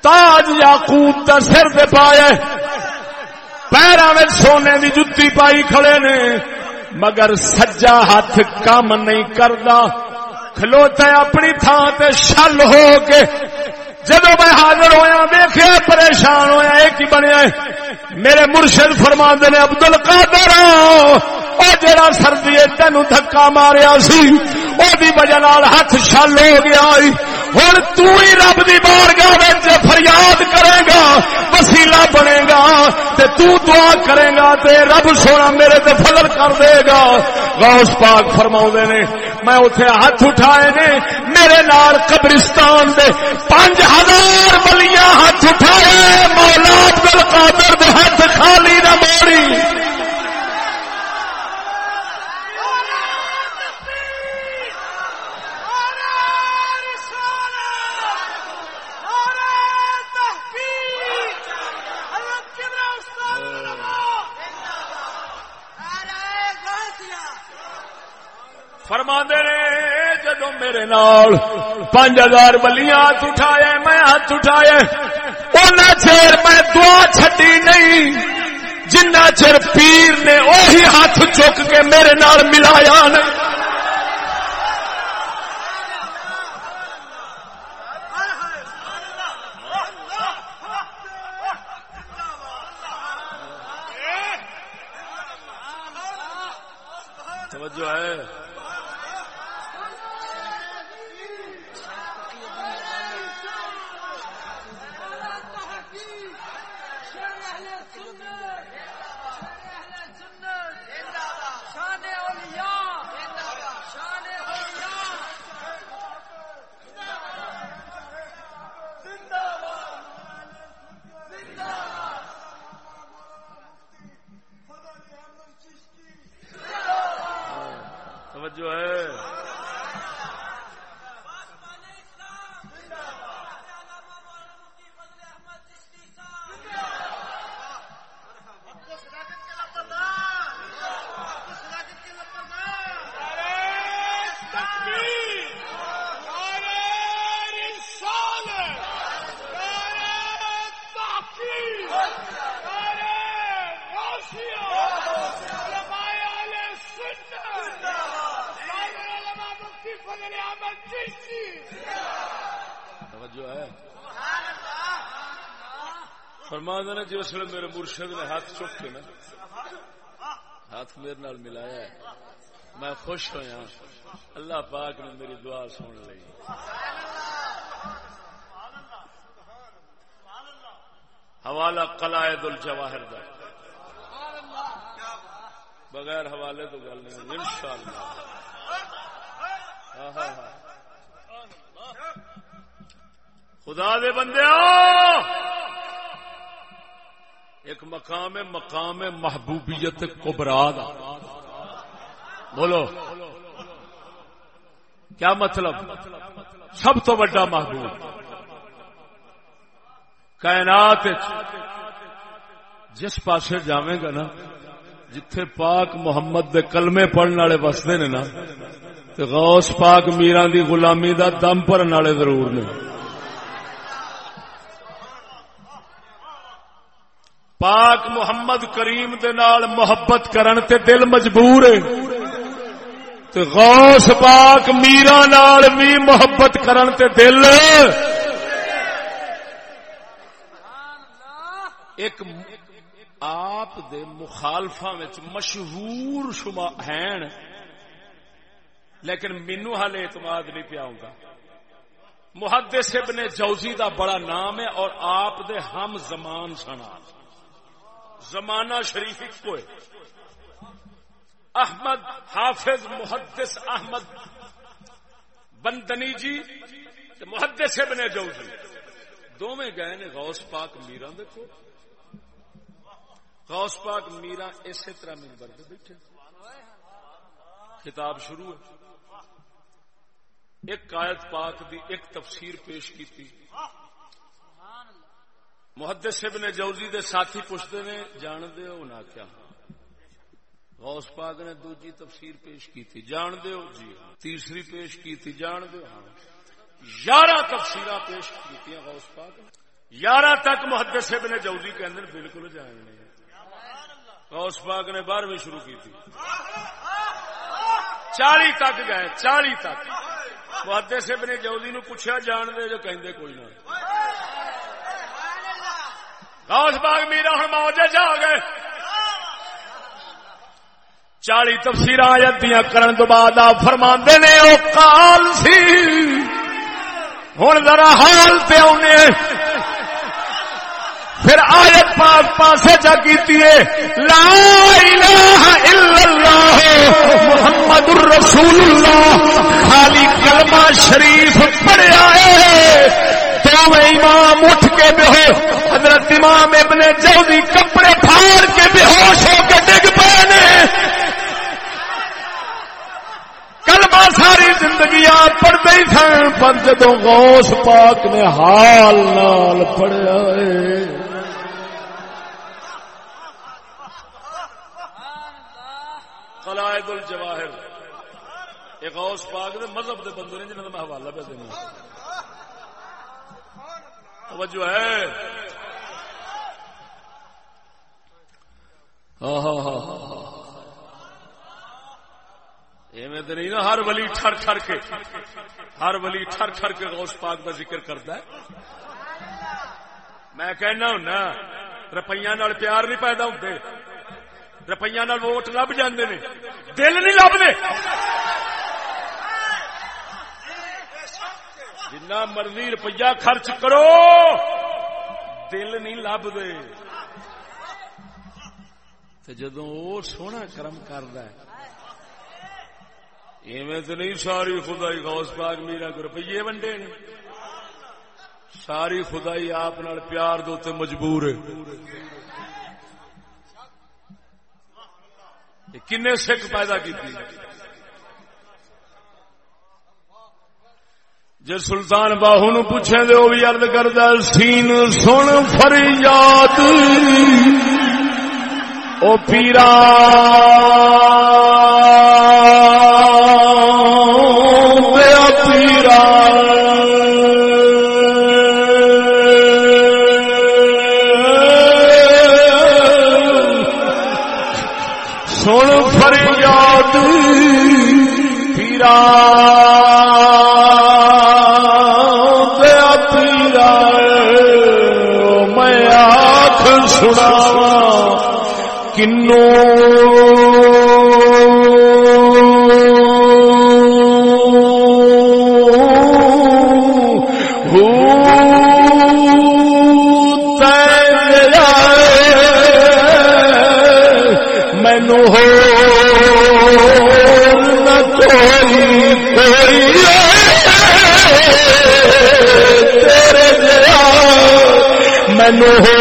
تاج یا دا سر دے پایا پیروں میں سونے دی جتی پائی کھڑے نے، مگر سجا ہاتھ کام نہیں کرتا کھلوتا اپنی تھان تے شل ہو کے۔ جب میں حاضر ہویا دیکھا پریشان ہویا، ایک ہی بنیا میرے مرشد فرما نے ابد ال قادر اور جڑا سردی تین دھکا ماریا سی۔ وجہ ہاتھ شل ہو گیا ہوں تھی رب کی بار گاہ فریاد کرے گا وسیلا بنے گا تے تو دعا کرے گا تے رب سونا میرے تے فضل کر دے گا۔ غوث پاک فرما نے میں اتنے ہاتھ اٹھائے نے، میرے نال قبرستان دے پانچ ہزار بلیاں ہاتھ اٹھائے مولا عبد القادر دے ہاتھ خالی نہ موڑی۔ فرما دے جدو میرے نال پانچ ہزار بلیاں ہاتھ اٹھایا میں ہاتھ اٹھایا اُنہ چیر میں دعا چھٹی نہیں، جنہ چر پیر نے اوہی ہاتھ چک کے میرے نال ملایا نہیں. yeah. میرے مرشد نے ہاتھ چک کے نا، ہاتھ میرے نال ملایا ہے۔ میں خوش ہوا اللہ پاک نے میری دعا سن لی۔ حوالہ قلائد الجواہر دا۔ بغیر حوالے تو گل نہیں ان شاء اللہ خدا دے بندے ایک مقام مقام محبوبیت کبرا دا۔ بولو۔ کیا مطلب؟ سب تو بڑا محبوب۔ کائنات جس پاسے جاویں گا نا، جتھے پاک محمد دے کلمے پڑھنے والے بستے نے نا غوث پاک میران دی غلامی دا دم پڑھنے والے ضرور نے۔ پاک محمد کریم دے نال محبت کرن تے دل مجبور ہے۔ تے غوث پاک میرا نال بھی محبت کرن تے دل۔ ایک آپ دے مخالفا مشہور شما ہیں۔ لیکن مینو حال اعتماد نہیں پیا محدث ابن جوزی دا بڑا نام ہے اور آپ دے ہم زمان سنا۔ زمانہ شریف کو احمد حافظ محدث احمد بندنی جی محدث ابن جوزی۔ دونوں گئے نے غوث پاک میرا دیکھو غوث پاک میرا اسی طرح ممبر پہ بیٹھے۔ کتاب شروع ہے۔ ایک قائد پاک دی ایک تفسیر پیش کی تھی محدث ابن جوزی دے ساتھی پوچھتے نے جان دے ہو نہ کیا؟ غوث پاک نے دوجی تفسیر پیش کی تھی جان دے ہو؟ جی ہاں۔ تیسری پیش کی تھی جان دے ہاں۔ یارہ تفسیر پیش کی تھی، غوث پاک نے۔ یارہ تک محدث ابن جوزی کے اندر بالکل جائیں نہیں غوث پاک نے بارہویں شروع کی تھی۔ چالی تک گئے چالی تک۔ محدث ابن جوزی نو پوچھا جان دے جو کہیں کوئی نہ۔ غوث باغ میرا ہوں موجے جا گئے۔ چالی تفسیر آیت دیا کرن تو بعد آپ فرما نے وہ کال سی۔ ہوں ذرا حال پہ آنے پھر آیت پاک پاسے جا کیتی ہے، لا الہ الا اللہ، محمد الرسول اللہ۔ خالی کلمہ شریف پڑھیا ہے۔ تو میں امام اٹھ کے بے ہو، حضرت امام ابن جوزی کپڑے پھاڑ کے بے ہوش ہو کے ڈگ پے نے کلمہ ساری زندگی آپ پڑھتے ہی سن، پر جدو غوث پاک نے حال نال پڑھیا ہے۔ قلائد الجواہر۔ ایک غوث پاک دے مذہب دے بندے نے، جنہاں میں حوالہ پہ دینا۔ توجہ ہے۔ ہاں، ہاں، ہاں، ایویں تو نہیں نا، ہر ولی ٹھر ٹھر کے، ہر ولی ٹھر ٹھر کے غوث پاک کا ذکر کرتا ہے۔ میں کہنا ہوں نا روپیہ پیار نہیں پیدا ہوتے روپیہ ووٹ لب جاندے نے۔ دل نہیں لبتے جنا مرضی روپیہ خرچ کرو، دل نہیں لب دے جدو وہ سونا کرم کرد ایویں تو نہیں ساری خدائی غوث پاک میرا کو روپیے ونڈے نے۔ ساری خدائی آپ پیار دو مجبور ہے۔ سکھ پیدا کی جی سلطان باہو نو پوچھے دے وہ بھی ارد کرد سین سن فریاد، او پیرا۔ کنو مینو ہو مینو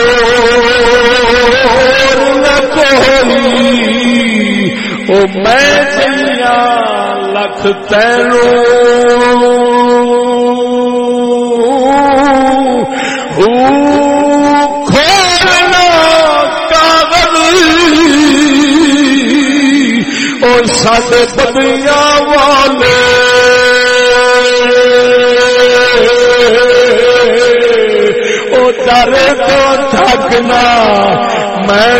میں چلیا لکھ تینوں۔ کھولنا کاغذ۔ اور سات بدیا والے۔ وہ ڈر تو تھکنا میں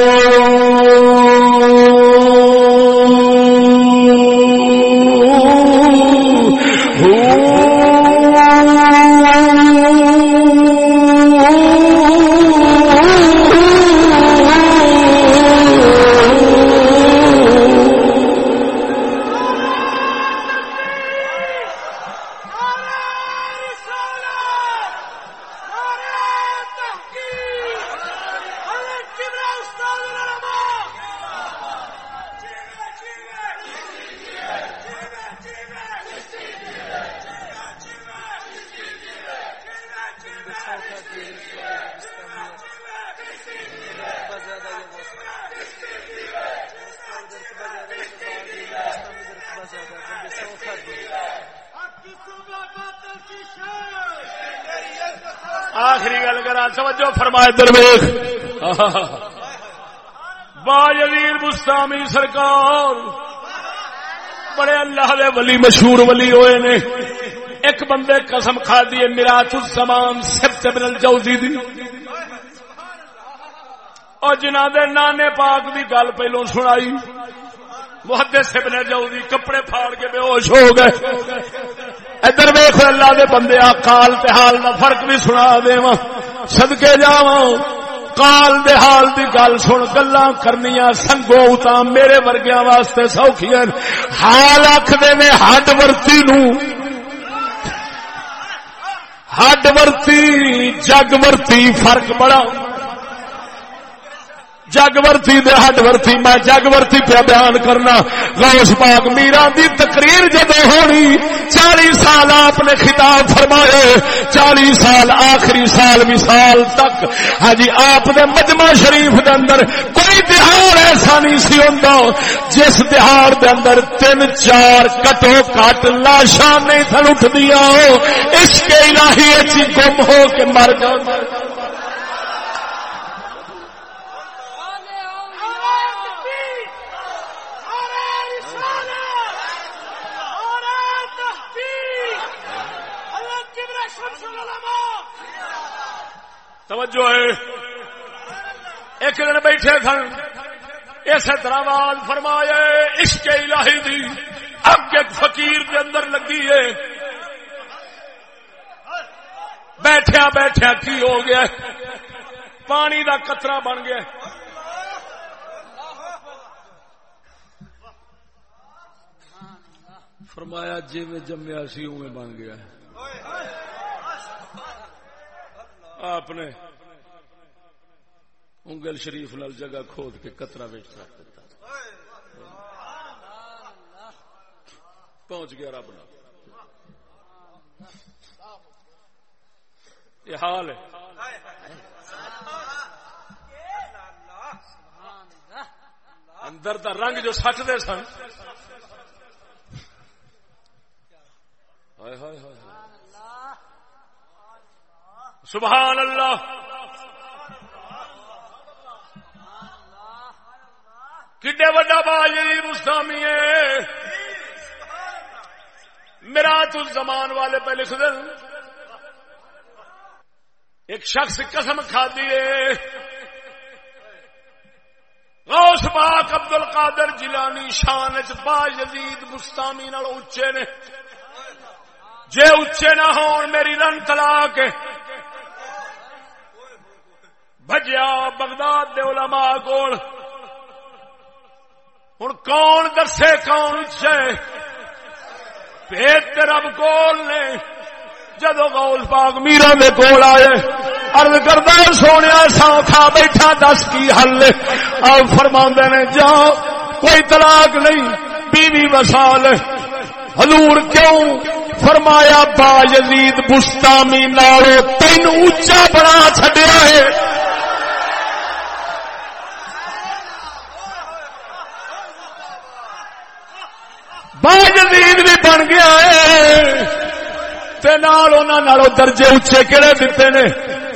توجہ فرمائے درویش۔ با یزیر مستامی سرکار۔ بڑے اللہ دے ولی مشہور ولی ہوئے نے۔ ایک بندے قسم کھا دیے میرا الزمان سبت بن الجوزی دی۔ اور جنہ دے نانے پاک دی گل پہلو سنائی۔ محدث ابن جوزی کپڑے پھاڑ کے بے ہوش ہو گئے۔ ادھر ویخ اللہ دے بندے آ کال تے حال دا فرق بھی سنا دے سدکے جاواں کال دے حال دی گل سن گلا کرنیا سنگو تا میرے ورگیا واسطے سوکھی حال آخر نے ہڈ ورتی نو۔ ہڈ ورتی، جگ ورتی، فرق بڑا۔ جگ ورتی دے ہڈ ورتی میں جگ ورتی پہ بیان کرنا۔ غوث پاک میرا دی تقریر جب ہونی، چالی سال آپ نے خطاب فرمائے چالی سال آخری سال مثال تک۔ ہاں جی آپ نے مجمع شریف دے اندر کوئی تہار ایسا نہیں سی ہوں جس تہار دے اندر تین چار کٹو کٹ لاشاں نہیں تھن اٹھ دیا ہو عشق الہی اچھی گم ہو کے مر جاؤ توجہ ہے۔ ایک دن بیٹھے سن۔ اس طرح آواز فرمایا، عشق الہی دی اب ایک فقیر کے اندر لگی ہے۔ بیٹھیا بیٹھیا، کی ہو گیا؟ پانی دا قطرہ بن گیا۔ فرمایا جی میں جمیا سی اوے بن گیا۔ آپ نے انگل شریف نال جگہ کھود کے کترا ویچ رکھ دیتا۔ پہنچ گیا رب یہ حال ہے۔ اندر دا رنگ جو سٹ دے سن۔ ہائے ہائے ہائے۔ سبحان اللہ۔ کڈے وڈا باجری مستامی ہے۔ میرا تو زمان والے پہ لکھ دیں ایک شخص قسم کھا دیے غوث پاک عبد القادر جیلانی شان چ با یزید مستامی نال اچے نے۔ جے اچے نہ ہون، میری رن طلاق بجیا بغداد دے علماء کول۔ ہوں کون دسے کون اچھے پیت رب کول نے۔ جدو گول پاک میرا دے کول آئے ارد کردا سونے سا کھا بیٹھا، دس کی حل اور فرما نے جاؤ کوئی طلاق نہیں، بیوی وسال حضور کیوں؟ فرمایا، با یزید بستامی نالو تین اچا بنا چڈیا ہے۔ باجدید بھی بن گیا درجے اچے کہڑے دیتے نے؟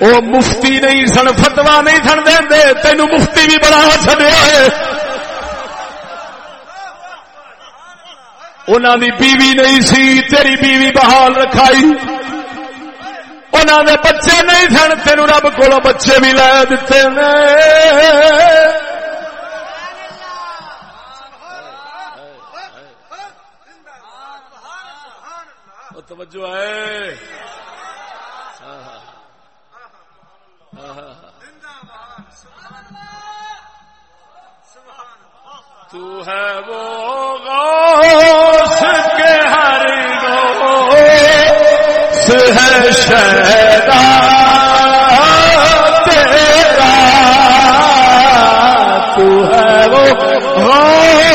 وہ مفتی نہیں سن فتوا نہیں سن دے تین مفتی بھی بڑا چڈیا ہے۔ انہوں دی بیوی نہیں سی، تیری بیوی بحال رکھائی۔ انہوں نے بچے نہیں سن تین رب کو بچے بھی لے دیتے توجہ ہے۔ تو ہے وہ غوث کے ہر غوث ہے شہدہ تیرا۔ تو ہے وہ غوث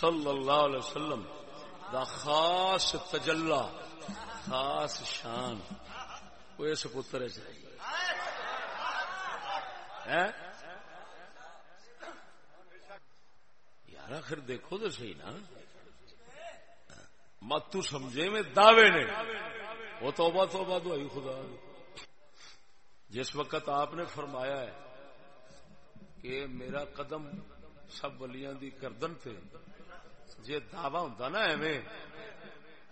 صلی اللہ علیہ وسلم دا خاص تجلا خاص شان وہ اس پتر چاہیے یار آخر دیکھو تو صحیح نا۔ مت سمجھے میں دعوے نے۔ وہ توبہ توبہ دعائی خدا۔ جس وقت آپ نے فرمایا ہے کہ میرا قدم سب ولیاں دی کردن تھے جی دعوی ہوں نا ایویں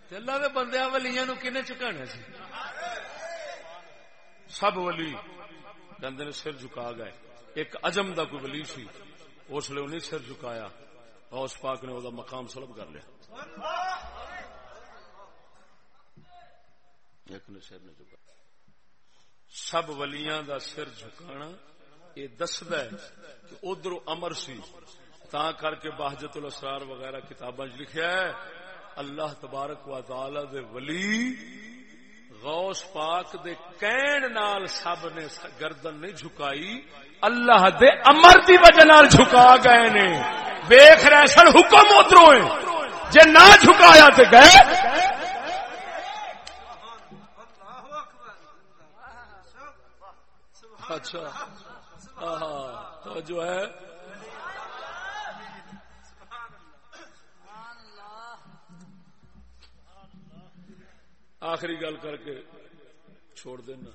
اللہ کے بندیا ولیاں نو کنے چکانا سی؟ سب ولی کہندے سر جھکا گئے۔ ایک اجم دا کوئی ولی سی، اس لیے انہیں سر جھکایا اس پاک نے وہ مقام سلب کر لیا۔ ایک نے سر نے جھکا سب ولیاں دا سر جھکانا، یہ دسد ہے کہ ادھر امر سی تا کر کے بہجت الاسرار وغیرہ کتاباں لکھیا ہے اللہ تبارک و تعالی دے ولی غوث پاک دے کین نال سب نے گردن نہیں جھکائی، اللہ دے امر دی وجہ نال جھکا گئے نے۔ ویخ رہے سن حکم ادھروں جے نہ جھکایا تے گئے۔ اچھا۔ ہاں تو جو ہے۔ آخری گل کر کے چھوڑ دینا۔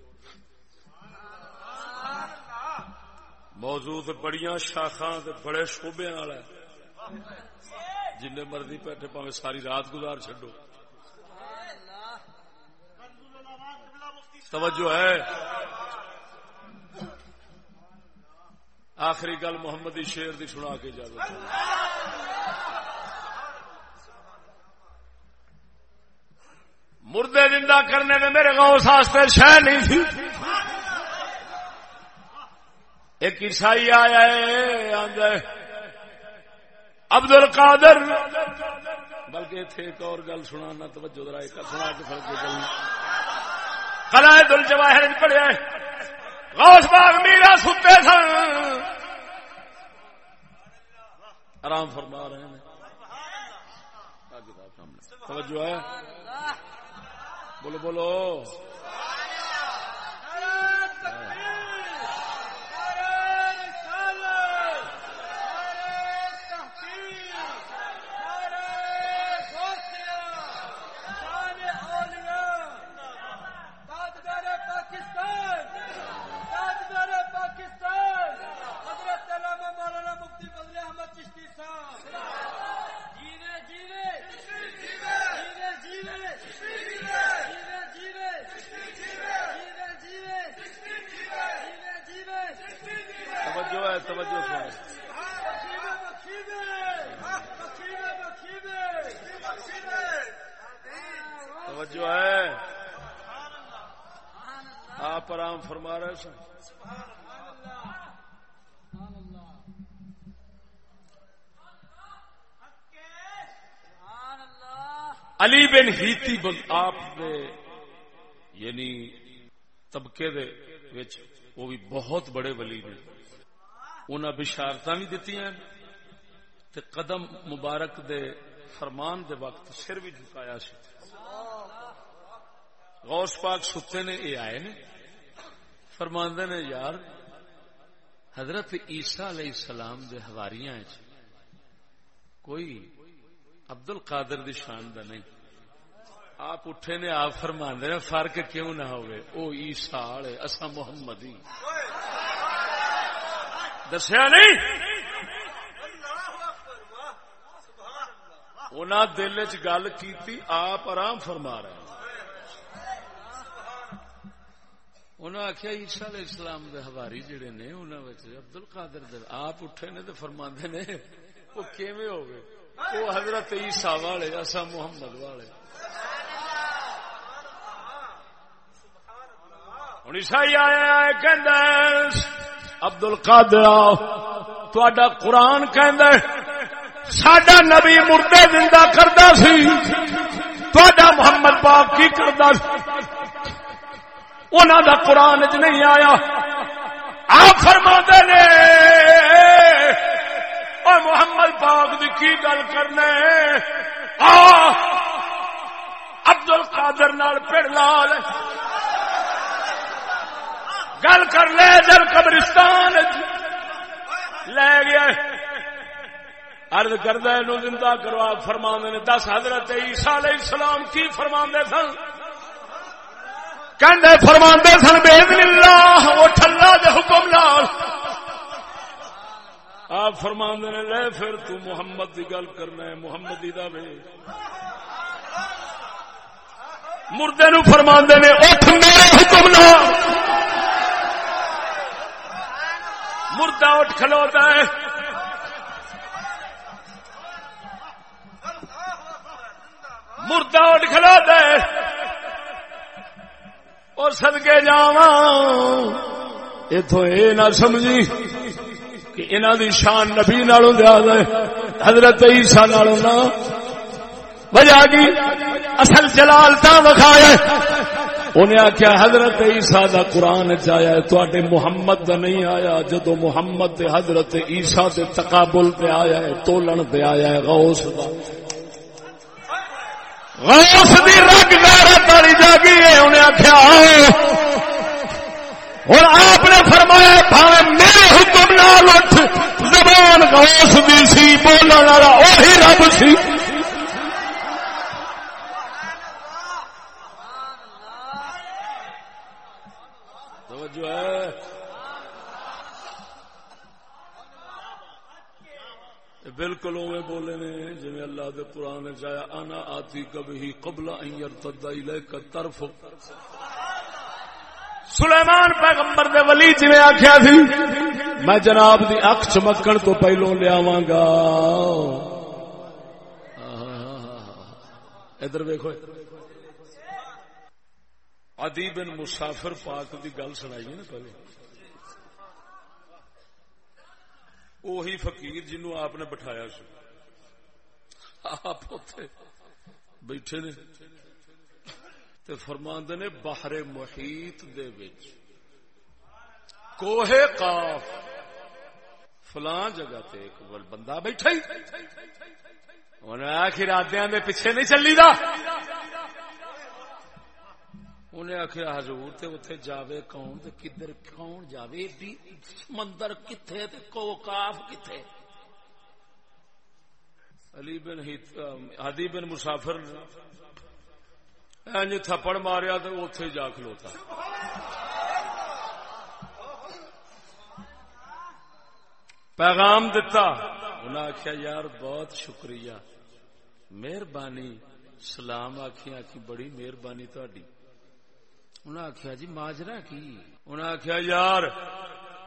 موجود بڑیاں شاخا بڑے شوبے والا جن مرضی بیٹھے پاوے ساری رات گزار چڈو توجہ ہے۔ آخری گل محمد شیر دی سنا کے جا مردے زندہ کرنے میں میرے گاؤں ساستے شہ نہیں تھی۔ ایک عیسائی آیا ہے۔ عبد القادر بلکہ اتنے ایک اور گل سنا توجہ ذرا سنا کے فرق گل قلائد الجواہر پڑھیا ہے۔ غوث باغ میرا ستے سن۔ آرام فرما رہے ہیں۔ توجہ ہے۔ بولو بولو۔ علی بن ہیتی آپ دے یعنی طبقے دے وچ وہ بھی بہت بڑے ولی نے۔ انہاں بشارت بھی دیتی ہیں تے قدم مبارک دے فرمان دے وقت سر بھی جھکایا سی۔ غوث پاک ستے نے یہ آئے نے۔ فرماندے نے، یار، حضرت عیسیٰ علیہ السلام دے ہواریاں کوئی عبد القادر دی شان دا نہیں۔ آپ اٹھے نے، آپ فرما نے، فرق کیوں نہ ہوئے۔ او عیسیٰ والے اسا محمد ہی دسیا نہیں؟ انہاں دل چ گل کیتی، آپ آرام فرما رہے ہیں انہوں آخیا عیسا علیہ السلام دے ہواری جڑے نے انہوں عبد القادر دل آپ اٹھے نے تو فرما نے، وہ کیویں ہو گئے وہ حضرت عیسا والے اصا محمد والے۔ ہوں عیسائی آیا کہ عبد القادر تا قرآن کہ سڈا نبی مردے زندہ کرتا سی تا محمد پاک کی کرتا انہوں دا قرآن چ نہیں آیا۔ آپ فرما نے اور محمد پاک دی کی گل کرنے عبد القادر نال پڑ لال۔ گل کر لے جل قبرستان لے گیا۔ ارد کردہ زندہ کرو، آپ فرما نے، دس حضرت عیسیٰ علیہ السلام کی فرما سن؟ کہندے فرماندے سن بے اللہ وہ ٹھلا دے حکم لال آپ فرماندے نے، لے پھر تو محمد دی گل کرنا ہے، محمد دی دا وے۔ مردے نو فرماندے نے، اٹھ میرے حکم لال مردہ اٹھ کھلوتا ہے۔ مردہ اٹھ کھلوتا ہے۔ اور سدکے جا اتو یہ نہ سمجھی کہ انہوں دی شان نبی نالوں زیادہ ہے، حضرت عیسا نالوں نہ وجہ کی؟ اصل جلال تا وکھایا انہیں آخیا حضرت عیسا دا قرآن چیا تے محمد دا نہیں آیا۔ جدو محمد دے حضرت عیسا دے تقابل پہ آیا ہے، تولن پہ آیا ہے، غوث دا۔ غوث دی رگ غیرت والی جاگی ہے، انہیں آخیا اور آپ نے فرمایا، بھاوے، میرے حکم نال اٹھ، زبان غوث دی سی بولنے والا وہی رب سی جو ہے بالکل اوے بولے نے جی اللہ دے قرآن چایا آنا آتی کبھی قبل کا طرف سلیمان پیغمبر دے ولی جی آخیا سی، میں جناب دی اک چمکن تو پہلو لیا گا۔ ادھر ویکو ادی بن مسافر پاک دی گل سنائی نا پہلے۔ وہی فقیر جنو آپ نے بٹھایا سو آپ بیٹھے نے تے فرماند نے باہر محیط دے وچ کوہ قاف فلاں جگہ تے ایک بندہ بیٹھا ہی انہیں آخر آدیا دے پیچھے نہیں چلی دا انہیں آخیا حضور تے اتے جاوے کون تے کدھر کون جاوے؟ سمندر کتھے تے کو کاف کتھے? علی بن ہدی بن مسافر اینج تھپڑ ماریا تو اتے جا کھلوتا۔ پیغام دتا۔ انہیں آخیا یار بہت شکریہ۔ مہربانی۔ سلام آخی آخی بڑی مہربانی تھی انہیں آخیا جی ماجرا کی؟ انہیں آخیا یار،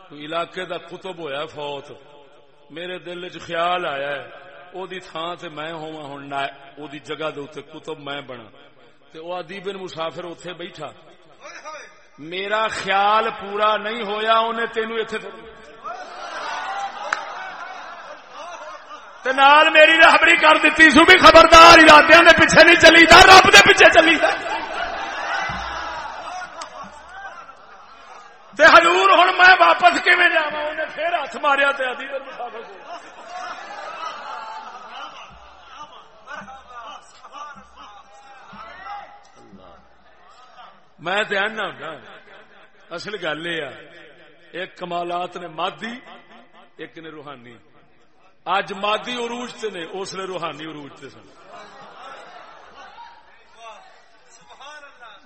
کوئی علاقے دا کتب ہویا فوت، میرے دل چ خیال آیا ہے او دی تھان تے میں ہوا ہوں او دی جگہ دے اتنے کتب میں بنا تے او ادیب بن مسافر اتے بیٹھا۔ میرا خیال پورا نہیں ہویا انہیں تینو اتنے نال میری رہبری کر دیتی سو بھی خبردار ارادے دے پیچھے نہیں چلی، دا رب دے پیچھے چلی۔ دا تے حضور ہوں میں واپس کیون جا انہیں پھر ہاتھ ماریا تے ادی مسافر میں ہوں اصل گل یہ ایک کمالات نے مادی، ایک نے روحانی۔ اج مادی عروج سے نے، اس نے روحانی عروج سے سن۔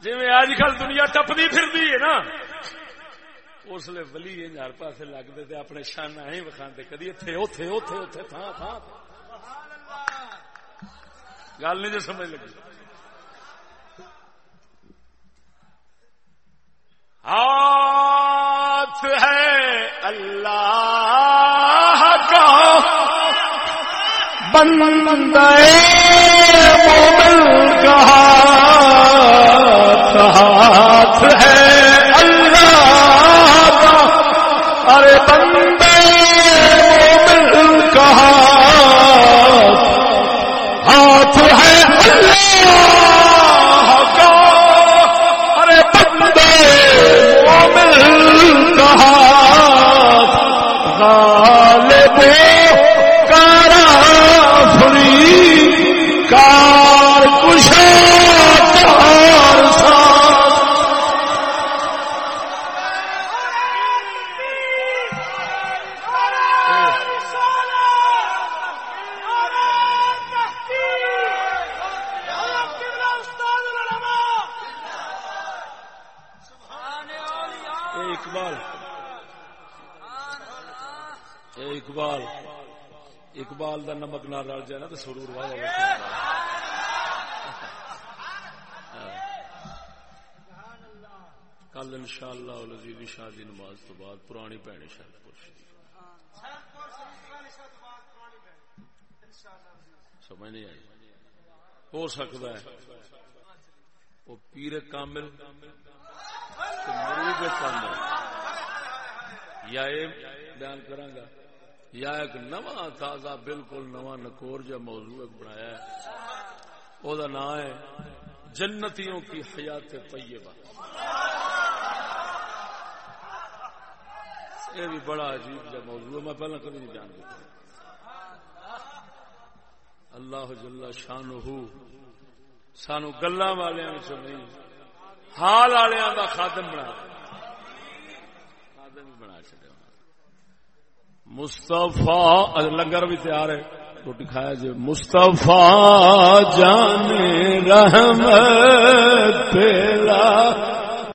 جی اج کل دنیا ٹپتی پھر ہے نا۔ اس لیے ولی انج ہر پاس لگتے اپنے شان ہی وکھاتے کدی اتے اتے اتے اتے تھان تھان گل نہیں جو سمجھ لگی۔ ہاتھ ہے اللہ کا۔ بند کا ہاتھ ہے۔ ارے بندے مومن کا ہاتھ ہے اللہ کا۔ ارے بندے مومن کا غالب دا نمک نہ رل جائے نا تو سرور واہ کل ان شاء اللہ شاہ دی نماز تو بعد پرانی بھنے شرط پور سمجھ نہیں آئی؟ ہو سکتا ہے۔ وہ پیر کامل تو مرید کامل۔ یا یہ بیان کرا گا۔ یا ایک نواں تازہ بالکل نواں نکور جا موضوع ایک بنایا ہے۔ وہ نام ہے جنتیوں کی حیات طیبہ۔ یہ بھی بڑا عجیب جا موضوع ہے، میں پہلے کبھی نہیں جان دیتا۔ اللہ جل شان سانو گلا والے نہیں، حال والوں کا خادم بنا خادم ہی بنا چڑیا مستفا لنگر بھی تیار ہے۔ روٹی کھایا جی۔ مستفا جانے رحمت تیرا